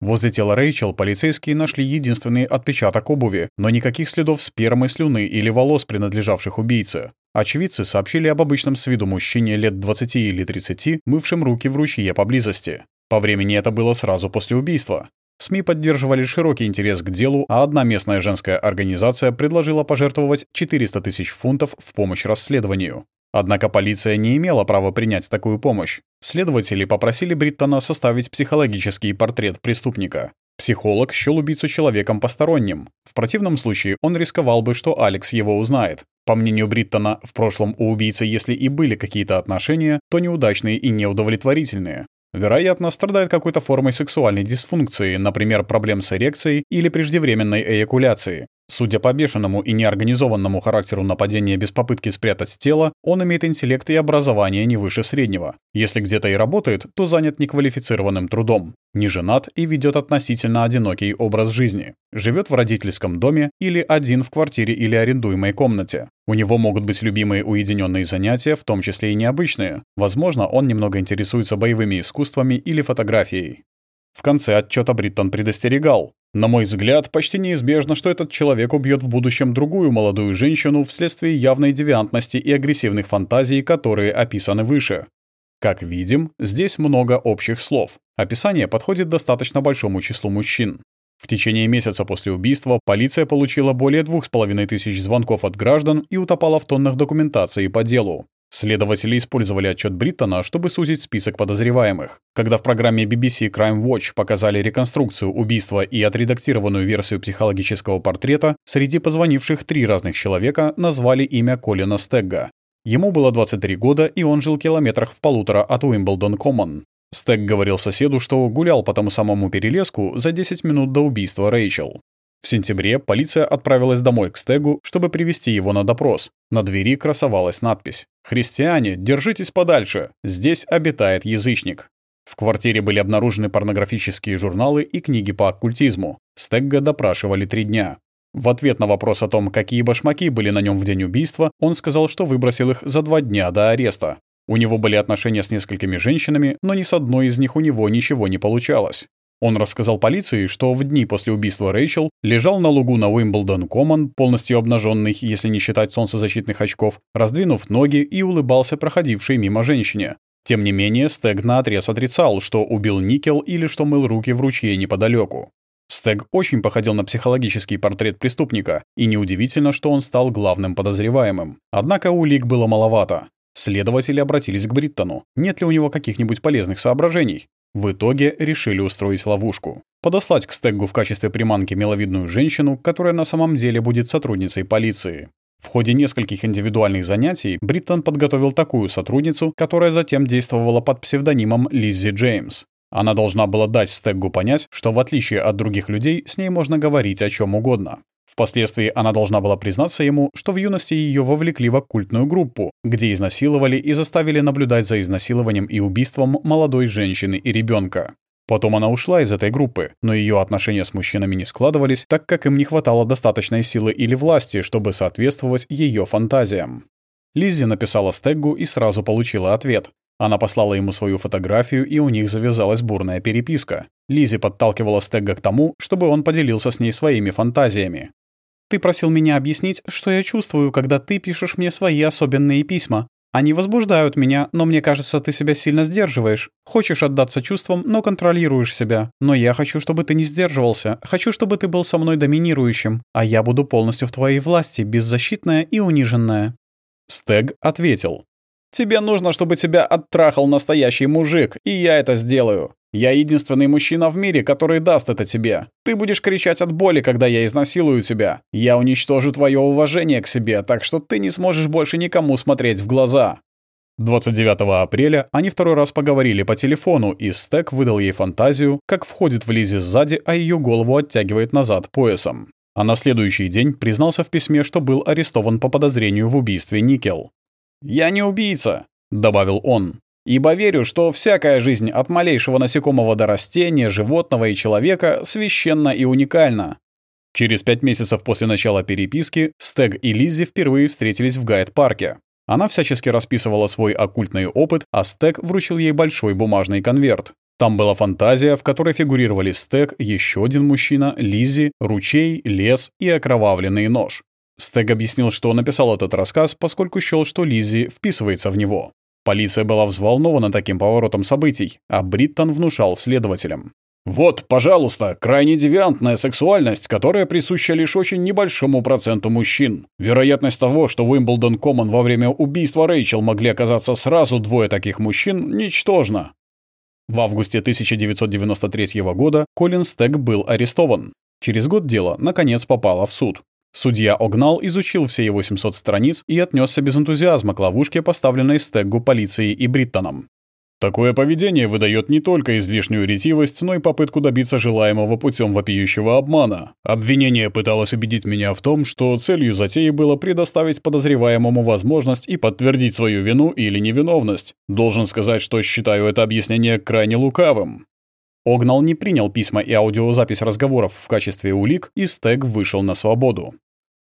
Возле тела Рэйчел полицейские нашли единственный отпечаток обуви, но никаких следов спермы, слюны или волос, принадлежавших убийце. Очевидцы сообщили об обычном с виду мужчине лет 20 или 30, мывшем руки в ручье поблизости. По времени это было сразу после убийства. СМИ поддерживали широкий интерес к делу, а одна местная женская организация предложила пожертвовать 400 тысяч фунтов в помощь расследованию. Однако полиция не имела права принять такую помощь. Следователи попросили Бриттона составить психологический портрет преступника. Психолог счел убийцу человеком посторонним. В противном случае он рисковал бы, что Алекс его узнает. По мнению Бриттона, в прошлом у убийцы, если и были какие-то отношения, то неудачные и неудовлетворительные. Вероятно, страдает какой-то формой сексуальной дисфункции, например, проблем с эрекцией или преждевременной эякуляцией. Судя по бешеному и неорганизованному характеру нападения без попытки спрятать тело, он имеет интеллект и образование не выше среднего. Если где-то и работает, то занят неквалифицированным трудом. Не женат и ведет относительно одинокий образ жизни. Живет в родительском доме или один в квартире или арендуемой комнате. У него могут быть любимые уединенные занятия, в том числе и необычные. Возможно, он немного интересуется боевыми искусствами или фотографией. В конце отчета Бриттон предостерегал. На мой взгляд, почти неизбежно, что этот человек убьет в будущем другую молодую женщину вследствие явной девиантности и агрессивных фантазий, которые описаны выше. Как видим, здесь много общих слов. Описание подходит достаточно большому числу мужчин. В течение месяца после убийства полиция получила более двух с половиной тысяч звонков от граждан и утопала в тоннах документации по делу. Следователи использовали отчет Бриттона, чтобы сузить список подозреваемых. Когда в программе BBC Crime Watch показали реконструкцию убийства и отредактированную версию психологического портрета, среди позвонивших три разных человека назвали имя Колина Стегга. Ему было 23 года, и он жил километрах в полутора от Уимблдон-Коммон. Стегг говорил соседу, что гулял по тому самому перелеску за 10 минут до убийства Рэйчел. В сентябре полиция отправилась домой к Стегу, чтобы привести его на допрос. На двери красовалась надпись «Христиане, держитесь подальше, здесь обитает язычник». В квартире были обнаружены порнографические журналы и книги по оккультизму. Стегга допрашивали три дня. В ответ на вопрос о том, какие башмаки были на нем в день убийства, он сказал, что выбросил их за два дня до ареста. У него были отношения с несколькими женщинами, но ни с одной из них у него ничего не получалось. Он рассказал полиции, что в дни после убийства Рэйчел лежал на лугу на Уимблдон-Коммон, полностью обнаженный, если не считать солнцезащитных очков, раздвинув ноги и улыбался проходившей мимо женщине. Тем не менее, Стэг наотрез отрицал, что убил Никел или что мыл руки в ручье неподалеку. Стэг очень походил на психологический портрет преступника, и неудивительно, что он стал главным подозреваемым. Однако улик было маловато. Следователи обратились к Бриттону. Нет ли у него каких-нибудь полезных соображений? В итоге решили устроить ловушку. Подослать к Стеггу в качестве приманки миловидную женщину, которая на самом деле будет сотрудницей полиции. В ходе нескольких индивидуальных занятий Бриттон подготовил такую сотрудницу, которая затем действовала под псевдонимом Лиззи Джеймс. Она должна была дать Стеггу понять, что в отличие от других людей, с ней можно говорить о чем угодно. Впоследствии она должна была признаться ему, что в юности ее вовлекли в оккультную группу, где изнасиловали и заставили наблюдать за изнасилованием и убийством молодой женщины и ребенка. Потом она ушла из этой группы, но ее отношения с мужчинами не складывались, так как им не хватало достаточной силы или власти, чтобы соответствовать ее фантазиям. Лиззи написала Стеггу и сразу получила ответ. Она послала ему свою фотографию, и у них завязалась бурная переписка. Лиззи подталкивала Стегга к тому, чтобы он поделился с ней своими фантазиями. «Ты просил меня объяснить, что я чувствую, когда ты пишешь мне свои особенные письма. Они возбуждают меня, но мне кажется, ты себя сильно сдерживаешь. Хочешь отдаться чувствам, но контролируешь себя. Но я хочу, чтобы ты не сдерживался. Хочу, чтобы ты был со мной доминирующим. А я буду полностью в твоей власти, беззащитная и униженная». Стег ответил. «Тебе нужно, чтобы тебя оттрахал настоящий мужик, и я это сделаю. Я единственный мужчина в мире, который даст это тебе. Ты будешь кричать от боли, когда я изнасилую тебя. Я уничтожу твое уважение к себе, так что ты не сможешь больше никому смотреть в глаза». 29 апреля они второй раз поговорили по телефону, и Стек выдал ей фантазию, как входит в Лизе сзади, а ее голову оттягивает назад поясом. А на следующий день признался в письме, что был арестован по подозрению в убийстве Никел. «Я не убийца», — добавил он ибо верю, что всякая жизнь от малейшего насекомого до растения, животного и человека священна и уникальна. Через пять месяцев после начала переписки Стэг и Лиззи впервые встретились в Гайд-парке. Она всячески расписывала свой оккультный опыт, а Стэг вручил ей большой бумажный конверт. Там была фантазия, в которой фигурировали Стэг, еще один мужчина, Лиззи, ручей, лес и окровавленный нож. Стэг объяснил, что написал этот рассказ, поскольку счёл, что Лиззи вписывается в него. Полиция была взволнована таким поворотом событий, а Бриттон внушал следователям. Вот, пожалуйста, крайне девиантная сексуальность, которая присуща лишь очень небольшому проценту мужчин. Вероятность того, что Уимблдон Коммон во время убийства Рэйчел могли оказаться сразу двое таких мужчин, ничтожна. В августе 1993 года Колин Стегг был арестован. Через год дело, наконец, попало в суд. Судья Огнал изучил все его 700 страниц и отнесся без энтузиазма к ловушке, поставленной Стеггу полицией и Бриттоном. Такое поведение выдает не только излишнюю ретивость, но и попытку добиться желаемого путем вопиющего обмана. Обвинение пыталось убедить меня в том, что целью затеи было предоставить подозреваемому возможность и подтвердить свою вину или невиновность. Должен сказать, что считаю это объяснение крайне лукавым. Огнал не принял письма и аудиозапись разговоров в качестве улик, и Стэг вышел на свободу.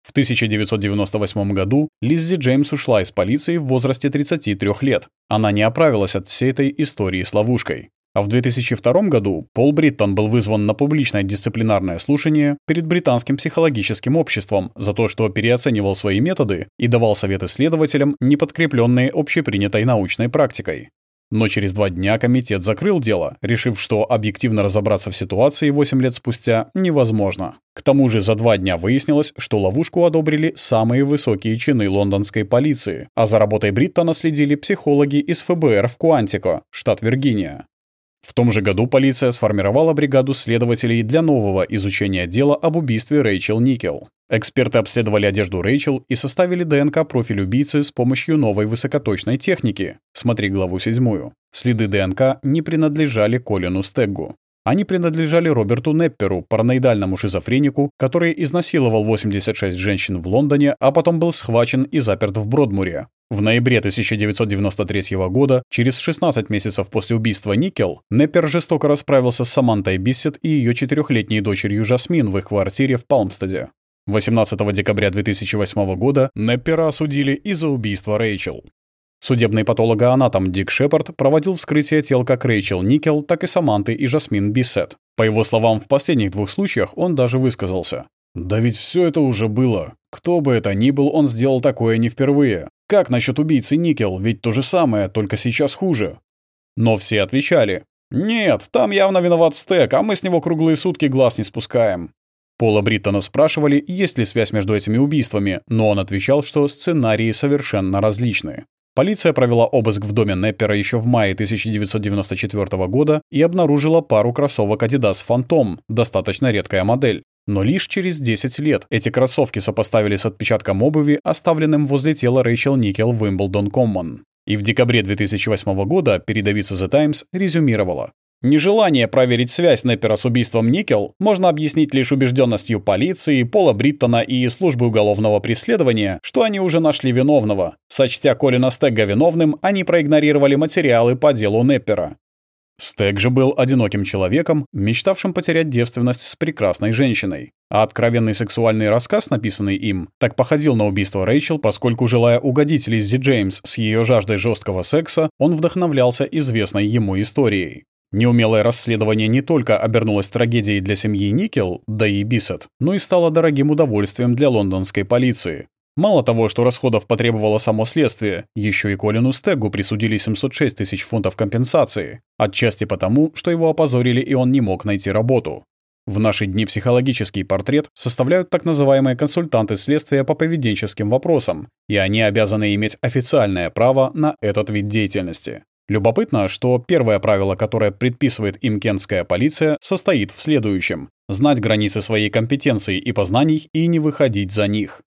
В 1998 году Лиззи Джеймс ушла из полиции в возрасте 33 лет. Она не оправилась от всей этой истории с ловушкой. А в 2002 году Пол Бриттон был вызван на публичное дисциплинарное слушание перед британским психологическим обществом за то, что переоценивал свои методы и давал советы следователям, не подкрепленные общепринятой научной практикой. Но через два дня комитет закрыл дело, решив, что объективно разобраться в ситуации 8 лет спустя невозможно. К тому же за два дня выяснилось, что ловушку одобрили самые высокие чины лондонской полиции, а за работой Бриттона следили психологи из ФБР в Куантико, штат Виргиния. В том же году полиция сформировала бригаду следователей для нового изучения дела об убийстве Рэйчел Никел. Эксперты обследовали одежду Рэйчел и составили ДНК-профиль убийцы с помощью новой высокоточной техники. Смотри главу седьмую. Следы ДНК не принадлежали Колину Стеггу. Они принадлежали Роберту Непперу, параноидальному шизофренику, который изнасиловал 86 женщин в Лондоне, а потом был схвачен и заперт в Бродмуре. В ноябре 1993 года, через 16 месяцев после убийства Никел, Неппер жестоко расправился с Самантой Биссет и ее четырехлетней дочерью Жасмин в их квартире в Палмстеде. 18 декабря 2008 года Неппера осудили из-за убийства Рэйчел. Судебный патологоанатом Дик Шепард проводил вскрытие тел как Рэйчел Никел, так и Саманты и Жасмин Биссет. По его словам, в последних двух случаях он даже высказался. «Да ведь все это уже было. Кто бы это ни был, он сделал такое не впервые. Как насчет убийцы Никел? Ведь то же самое, только сейчас хуже». Но все отвечали. «Нет, там явно виноват Стек, а мы с него круглые сутки глаз не спускаем». Пола Бриттона спрашивали, есть ли связь между этими убийствами, но он отвечал, что сценарии совершенно различны. Полиция провела обыск в доме Неппера еще в мае 1994 года и обнаружила пару кроссовок Adidas Phantom, достаточно редкая модель. Но лишь через 10 лет эти кроссовки сопоставили с отпечатком обуви, оставленным возле тела Рэйчел Никел в Уимблдон Коммон. И в декабре 2008 года передовица The Times резюмировала. Нежелание проверить связь Неппера с убийством Никел можно объяснить лишь убежденностью полиции, Пола Бриттона и службы уголовного преследования, что они уже нашли виновного. Сочтя Колина Стегга виновным, они проигнорировали материалы по делу Неппера. Стэг же был одиноким человеком, мечтавшим потерять девственность с прекрасной женщиной. А откровенный сексуальный рассказ, написанный им, так походил на убийство Рэйчел, поскольку, желая угодить Лиззи Джеймс с ее жаждой жесткого секса, он вдохновлялся известной ему историей. Неумелое расследование не только обернулось трагедией для семьи Никел, да и Бисет, но и стало дорогим удовольствием для лондонской полиции. Мало того, что расходов потребовало само следствие, еще и Колину Стегу присудили 706 тысяч фунтов компенсации, отчасти потому, что его опозорили и он не мог найти работу. В наши дни психологический портрет составляют так называемые консультанты следствия по поведенческим вопросам, и они обязаны иметь официальное право на этот вид деятельности. Любопытно, что первое правило, которое предписывает им кентская полиция, состоит в следующем – знать границы своей компетенции и познаний и не выходить за них.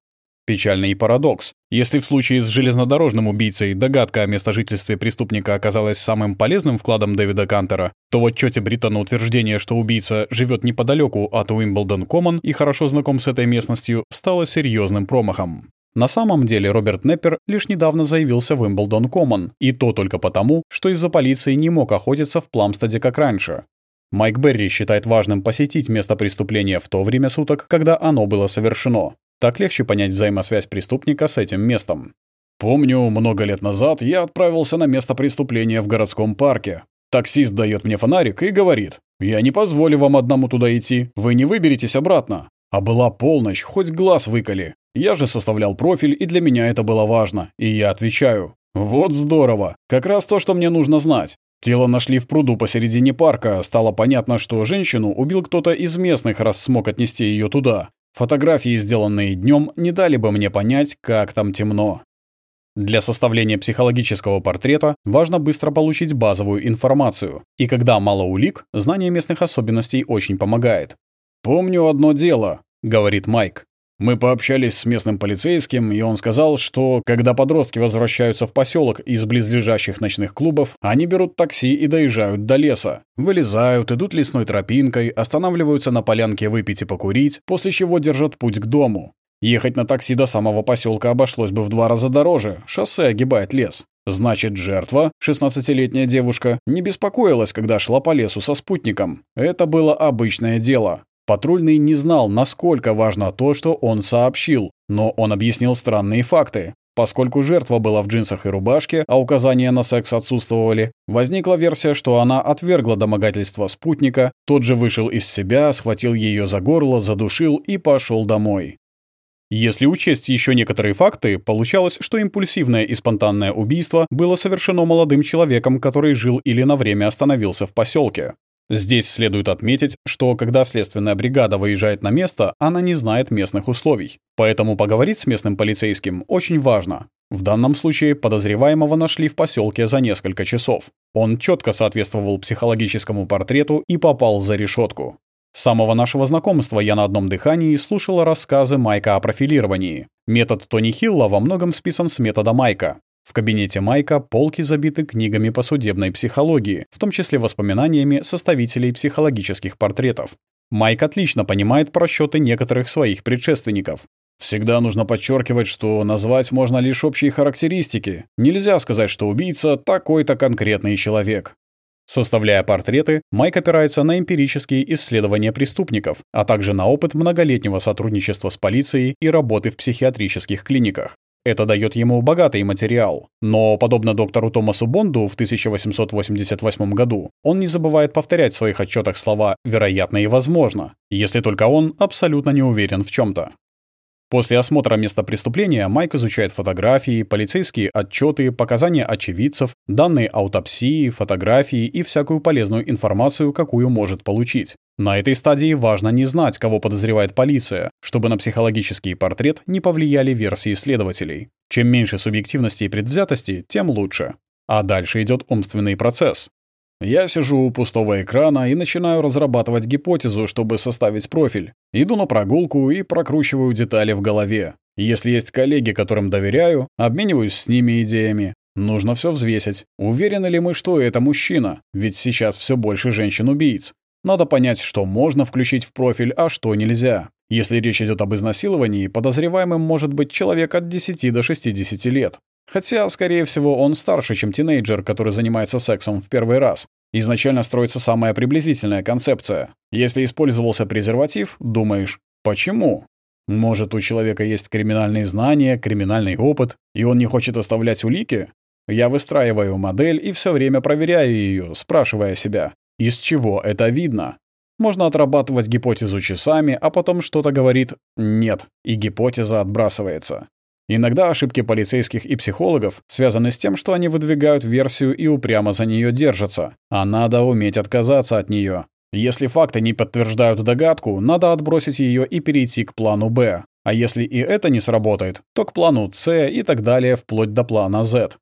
Печальный парадокс. Если в случае с железнодорожным убийцей догадка о местожительстве преступника оказалась самым полезным вкладом Дэвида Кантера, то в отчете Бриттона утверждение, что убийца живет неподалеку от Уимблдон Коммон и хорошо знаком с этой местностью, стало серьезным промахом. На самом деле Роберт Неппер лишь недавно заявился в Уимблдон Коммон, и то только потому, что из-за полиции не мог охотиться в Пламстеде как раньше. Майк Берри считает важным посетить место преступления в то время суток, когда оно было совершено. Так легче понять взаимосвязь преступника с этим местом. Помню, много лет назад я отправился на место преступления в городском парке. Таксист дает мне фонарик и говорит, «Я не позволю вам одному туда идти, вы не выберетесь обратно». А была полночь, хоть глаз выколи. Я же составлял профиль, и для меня это было важно. И я отвечаю, «Вот здорово, как раз то, что мне нужно знать». Тело нашли в пруду посередине парка. Стало понятно, что женщину убил кто-то из местных, раз смог отнести ее туда. Фотографии, сделанные днем, не дали бы мне понять, как там темно. Для составления психологического портрета важно быстро получить базовую информацию, и когда мало улик, знание местных особенностей очень помогает. «Помню одно дело», — говорит Майк. Мы пообщались с местным полицейским, и он сказал, что когда подростки возвращаются в поселок из близлежащих ночных клубов, они берут такси и доезжают до леса. Вылезают, идут лесной тропинкой, останавливаются на полянке выпить и покурить, после чего держат путь к дому. Ехать на такси до самого поселка обошлось бы в два раза дороже, шоссе огибает лес. Значит, жертва, 16-летняя девушка, не беспокоилась, когда шла по лесу со спутником. Это было обычное дело. Патрульный не знал, насколько важно то, что он сообщил, но он объяснил странные факты. Поскольку жертва была в джинсах и рубашке, а указания на секс отсутствовали, возникла версия, что она отвергла домогательство спутника, тот же вышел из себя, схватил ее за горло, задушил и пошел домой. Если учесть еще некоторые факты, получалось, что импульсивное и спонтанное убийство было совершено молодым человеком, который жил или на время остановился в поселке. Здесь следует отметить, что когда следственная бригада выезжает на место, она не знает местных условий. Поэтому поговорить с местным полицейским очень важно. В данном случае подозреваемого нашли в поселке за несколько часов. Он четко соответствовал психологическому портрету и попал за решетку. С самого нашего знакомства я на одном дыхании слушала рассказы Майка о профилировании. Метод Тони Хилла во многом списан с метода Майка. В кабинете Майка полки забиты книгами по судебной психологии, в том числе воспоминаниями составителей психологических портретов. Майк отлично понимает просчеты некоторых своих предшественников. Всегда нужно подчеркивать, что назвать можно лишь общие характеристики. Нельзя сказать, что убийца такой-то конкретный человек. Составляя портреты, Майк опирается на эмпирические исследования преступников, а также на опыт многолетнего сотрудничества с полицией и работы в психиатрических клиниках. Это дает ему богатый материал. Но, подобно доктору Томасу Бонду в 1888 году, он не забывает повторять в своих отчетах слова «вероятно» и «возможно», если только он абсолютно не уверен в чем то После осмотра места преступления Майк изучает фотографии, полицейские отчеты, показания очевидцев, данные аутопсии, фотографии и всякую полезную информацию, какую может получить. На этой стадии важно не знать, кого подозревает полиция, чтобы на психологический портрет не повлияли версии следователей. Чем меньше субъективности и предвзятости, тем лучше. А дальше идет умственный процесс. Я сижу у пустого экрана и начинаю разрабатывать гипотезу, чтобы составить профиль. Иду на прогулку и прокручиваю детали в голове. Если есть коллеги, которым доверяю, обмениваюсь с ними идеями. Нужно все взвесить. Уверены ли мы, что это мужчина? Ведь сейчас все больше женщин-убийц. Надо понять, что можно включить в профиль, а что нельзя. Если речь идет об изнасиловании, подозреваемым может быть человек от 10 до 60 лет. Хотя, скорее всего, он старше, чем тинейджер, который занимается сексом в первый раз. Изначально строится самая приблизительная концепция. Если использовался презерватив, думаешь, почему? Может, у человека есть криминальные знания, криминальный опыт, и он не хочет оставлять улики? Я выстраиваю модель и все время проверяю ее, спрашивая себя, из чего это видно? Можно отрабатывать гипотезу часами, а потом что-то говорит «нет», и гипотеза отбрасывается. Иногда ошибки полицейских и психологов связаны с тем, что они выдвигают версию и упрямо за нее держатся, а надо уметь отказаться от нее. Если факты не подтверждают догадку, надо отбросить ее и перейти к плану «Б». А если и это не сработает, то к плану «С» и так далее вплоть до плана «Z».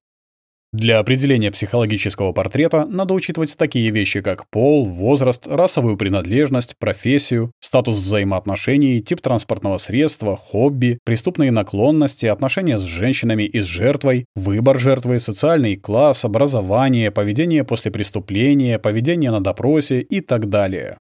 Для определения психологического портрета надо учитывать такие вещи, как пол, возраст, расовую принадлежность, профессию, статус взаимоотношений, тип транспортного средства, хобби, преступные наклонности, отношения с женщинами и с жертвой, выбор жертвы, социальный класс, образование, поведение после преступления, поведение на допросе и так далее.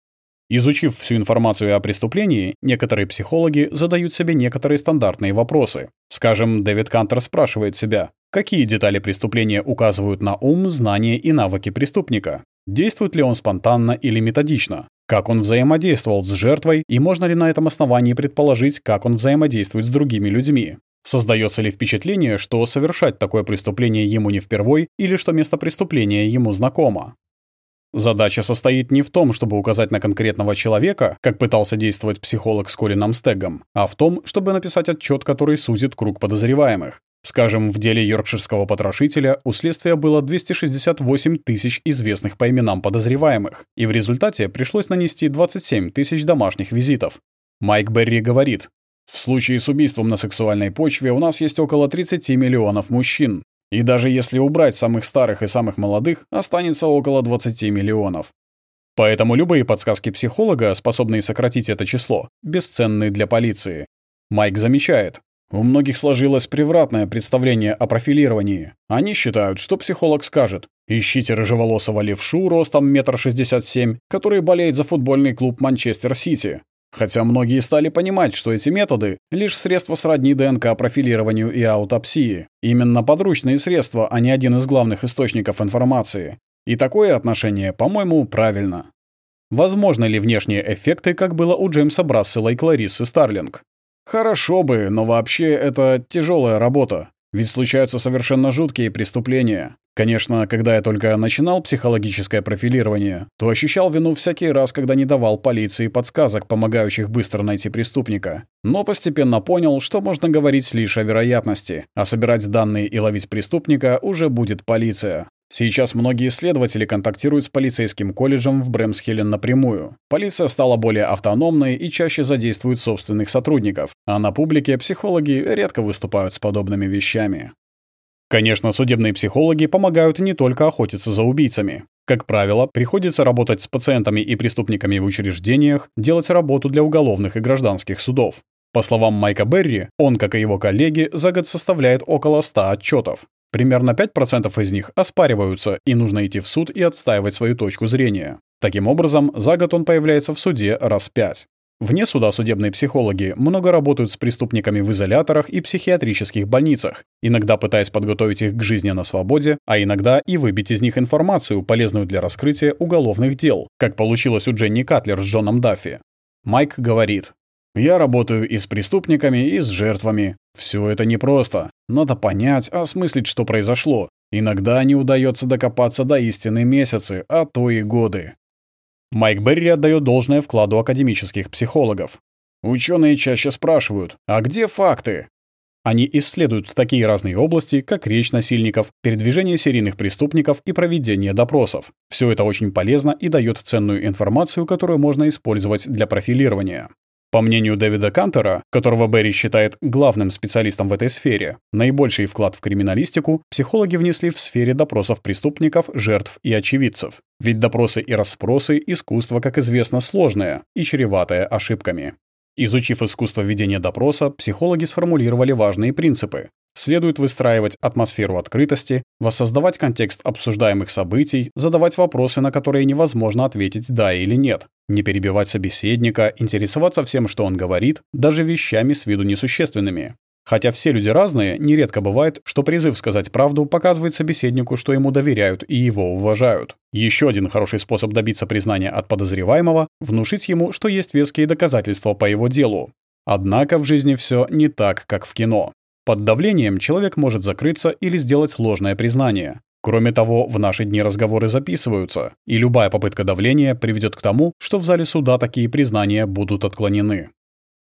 Изучив всю информацию о преступлении, некоторые психологи задают себе некоторые стандартные вопросы. Скажем, Дэвид Кантер спрашивает себя, Какие детали преступления указывают на ум, знания и навыки преступника? Действует ли он спонтанно или методично? Как он взаимодействовал с жертвой и можно ли на этом основании предположить, как он взаимодействует с другими людьми? Создается ли впечатление, что совершать такое преступление ему не впервой или что место преступления ему знакомо? Задача состоит не в том, чтобы указать на конкретного человека, как пытался действовать психолог с Колином Стегом, а в том, чтобы написать отчет, который сузит круг подозреваемых. Скажем, в деле йоркширского потрошителя у следствия было 268 тысяч известных по именам подозреваемых, и в результате пришлось нанести 27 тысяч домашних визитов. Майк Берри говорит, «В случае с убийством на сексуальной почве у нас есть около 30 миллионов мужчин, и даже если убрать самых старых и самых молодых, останется около 20 миллионов. Поэтому любые подсказки психолога, способные сократить это число, бесценны для полиции. Майк замечает, у многих сложилось превратное представление о профилировании. Они считают, что психолог скажет «Ищите рыжеволосого левшу ростом метр шестьдесят семь, который болеет за футбольный клуб Манчестер Сити». Хотя многие стали понимать, что эти методы — лишь средства сродни ДНК-профилированию и аутопсии. Именно подручные средства, а не один из главных источников информации. И такое отношение, по-моему, правильно. Возможны ли внешние эффекты, как было у Джеймса Брассела и Клариссы Старлинг? Хорошо бы, но вообще это тяжелая работа. Ведь случаются совершенно жуткие преступления. Конечно, когда я только начинал психологическое профилирование, то ощущал вину всякий раз, когда не давал полиции подсказок, помогающих быстро найти преступника. Но постепенно понял, что можно говорить лишь о вероятности, а собирать данные и ловить преступника уже будет полиция. Сейчас многие следователи контактируют с полицейским колледжем в Бремсхелен напрямую. Полиция стала более автономной и чаще задействует собственных сотрудников, а на публике психологи редко выступают с подобными вещами. Конечно, судебные психологи помогают не только охотиться за убийцами. Как правило, приходится работать с пациентами и преступниками в учреждениях, делать работу для уголовных и гражданских судов. По словам Майка Берри, он, как и его коллеги, за год составляет около 100 отчетов. Примерно 5% из них оспариваются, и нужно идти в суд и отстаивать свою точку зрения. Таким образом, за год он появляется в суде раз пять. Вне суда судебные психологи много работают с преступниками в изоляторах и психиатрических больницах, иногда пытаясь подготовить их к жизни на свободе, а иногда и выбить из них информацию, полезную для раскрытия уголовных дел, как получилось у Дженни Катлер с Джоном Даффи. Майк говорит, «Я работаю и с преступниками, и с жертвами. Все это непросто. Надо понять, осмыслить, что произошло. Иногда не удается докопаться до истины месяцы, а то и годы. Майк Берри отдает должное вкладу академических психологов. Ученые чаще спрашивают, а где факты? Они исследуют такие разные области, как речь насильников, передвижение серийных преступников и проведение допросов. Все это очень полезно и дает ценную информацию, которую можно использовать для профилирования. По мнению Дэвида Кантера, которого Берри считает главным специалистом в этой сфере, наибольший вклад в криминалистику психологи внесли в сфере допросов преступников, жертв и очевидцев. Ведь допросы и расспросы – искусство, как известно, сложное и чреватое ошибками. Изучив искусство ведения допроса, психологи сформулировали важные принципы. Следует выстраивать атмосферу открытости, воссоздавать контекст обсуждаемых событий, задавать вопросы, на которые невозможно ответить «да» или «нет», не перебивать собеседника, интересоваться всем, что он говорит, даже вещами с виду несущественными. Хотя все люди разные, нередко бывает, что призыв сказать правду показывает собеседнику, что ему доверяют и его уважают. Еще один хороший способ добиться признания от подозреваемого – внушить ему, что есть веские доказательства по его делу. Однако в жизни все не так, как в кино. Под давлением человек может закрыться или сделать ложное признание. Кроме того, в наши дни разговоры записываются, и любая попытка давления приведет к тому, что в зале суда такие признания будут отклонены.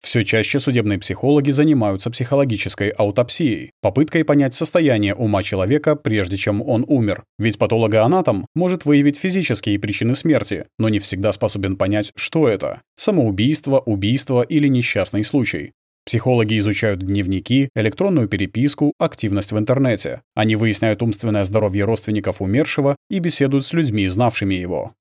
Все чаще судебные психологи занимаются психологической аутопсией, попыткой понять состояние ума человека, прежде чем он умер. Ведь патологоанатом может выявить физические причины смерти, но не всегда способен понять, что это – самоубийство, убийство или несчастный случай. Психологи изучают дневники, электронную переписку, активность в интернете. Они выясняют умственное здоровье родственников умершего и беседуют с людьми, знавшими его.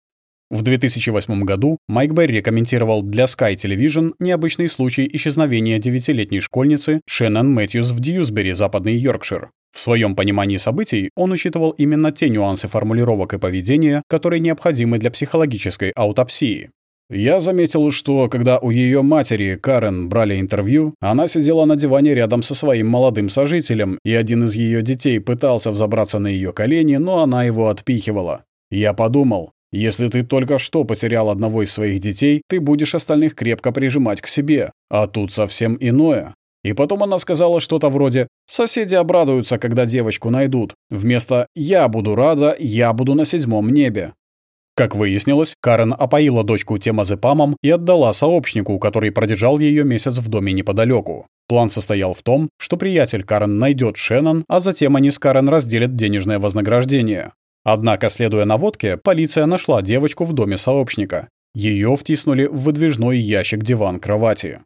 В 2008 году Майк Берри комментировал для Sky Television необычный случай исчезновения девятилетней школьницы Шеннон Мэтьюс в Дьюсбери, западный Йоркшир. В своем понимании событий он учитывал именно те нюансы формулировок и поведения, которые необходимы для психологической аутопсии. Я заметил, что когда у ее матери, Карен, брали интервью, она сидела на диване рядом со своим молодым сожителем, и один из ее детей пытался взобраться на ее колени, но она его отпихивала. Я подумал, если ты только что потерял одного из своих детей, ты будешь остальных крепко прижимать к себе. А тут совсем иное. И потом она сказала что-то вроде «Соседи обрадуются, когда девочку найдут». Вместо «Я буду рада, я буду на седьмом небе». Как выяснилось, Карен опоила дочку темазепамом и отдала сообщнику, который продержал ее месяц в доме неподалеку. План состоял в том, что приятель Карен найдет Шеннон, а затем они с Карен разделят денежное вознаграждение. Однако, следуя наводке, полиция нашла девочку в доме сообщника. Ее втиснули в выдвижной ящик диван кровати.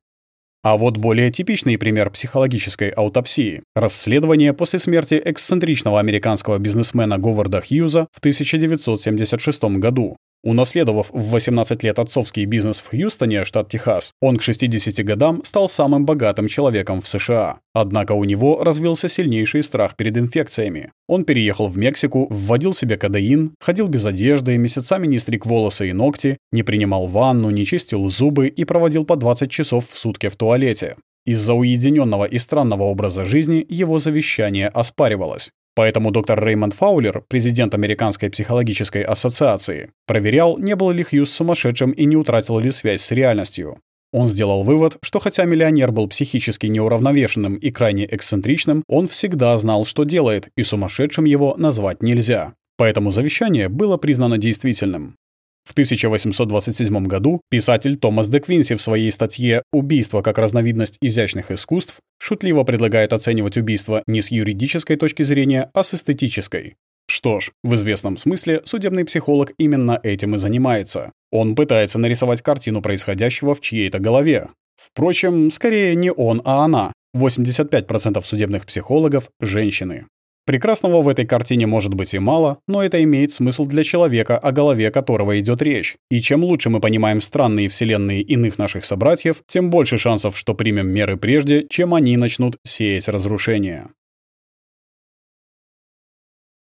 А вот более типичный пример психологической аутопсии – расследование после смерти эксцентричного американского бизнесмена Говарда Хьюза в 1976 году. Унаследовав в 18 лет отцовский бизнес в Хьюстоне, штат Техас, он к 60 годам стал самым богатым человеком в США. Однако у него развился сильнейший страх перед инфекциями. Он переехал в Мексику, вводил себе кадеин, ходил без одежды, месяцами не стриг волосы и ногти, не принимал ванну, не чистил зубы и проводил по 20 часов в сутки в туалете. Из-за уединенного и странного образа жизни его завещание оспаривалось. Поэтому доктор Реймонд Фаулер, президент Американской психологической ассоциации, проверял, не был ли Хьюз сумасшедшим и не утратил ли связь с реальностью. Он сделал вывод, что хотя миллионер был психически неуравновешенным и крайне эксцентричным, он всегда знал, что делает, и сумасшедшим его назвать нельзя. Поэтому завещание было признано действительным. В 1827 году писатель Томас де Квинси в своей статье «Убийство как разновидность изящных искусств» шутливо предлагает оценивать убийство не с юридической точки зрения, а с эстетической. Что ж, в известном смысле судебный психолог именно этим и занимается. Он пытается нарисовать картину происходящего в чьей-то голове. Впрочем, скорее не он, а она. 85% судебных психологов – женщины. Прекрасного в этой картине может быть и мало, но это имеет смысл для человека, о голове которого идет речь. И чем лучше мы понимаем странные вселенные иных наших собратьев, тем больше шансов, что примем меры прежде, чем они начнут сеять разрушение.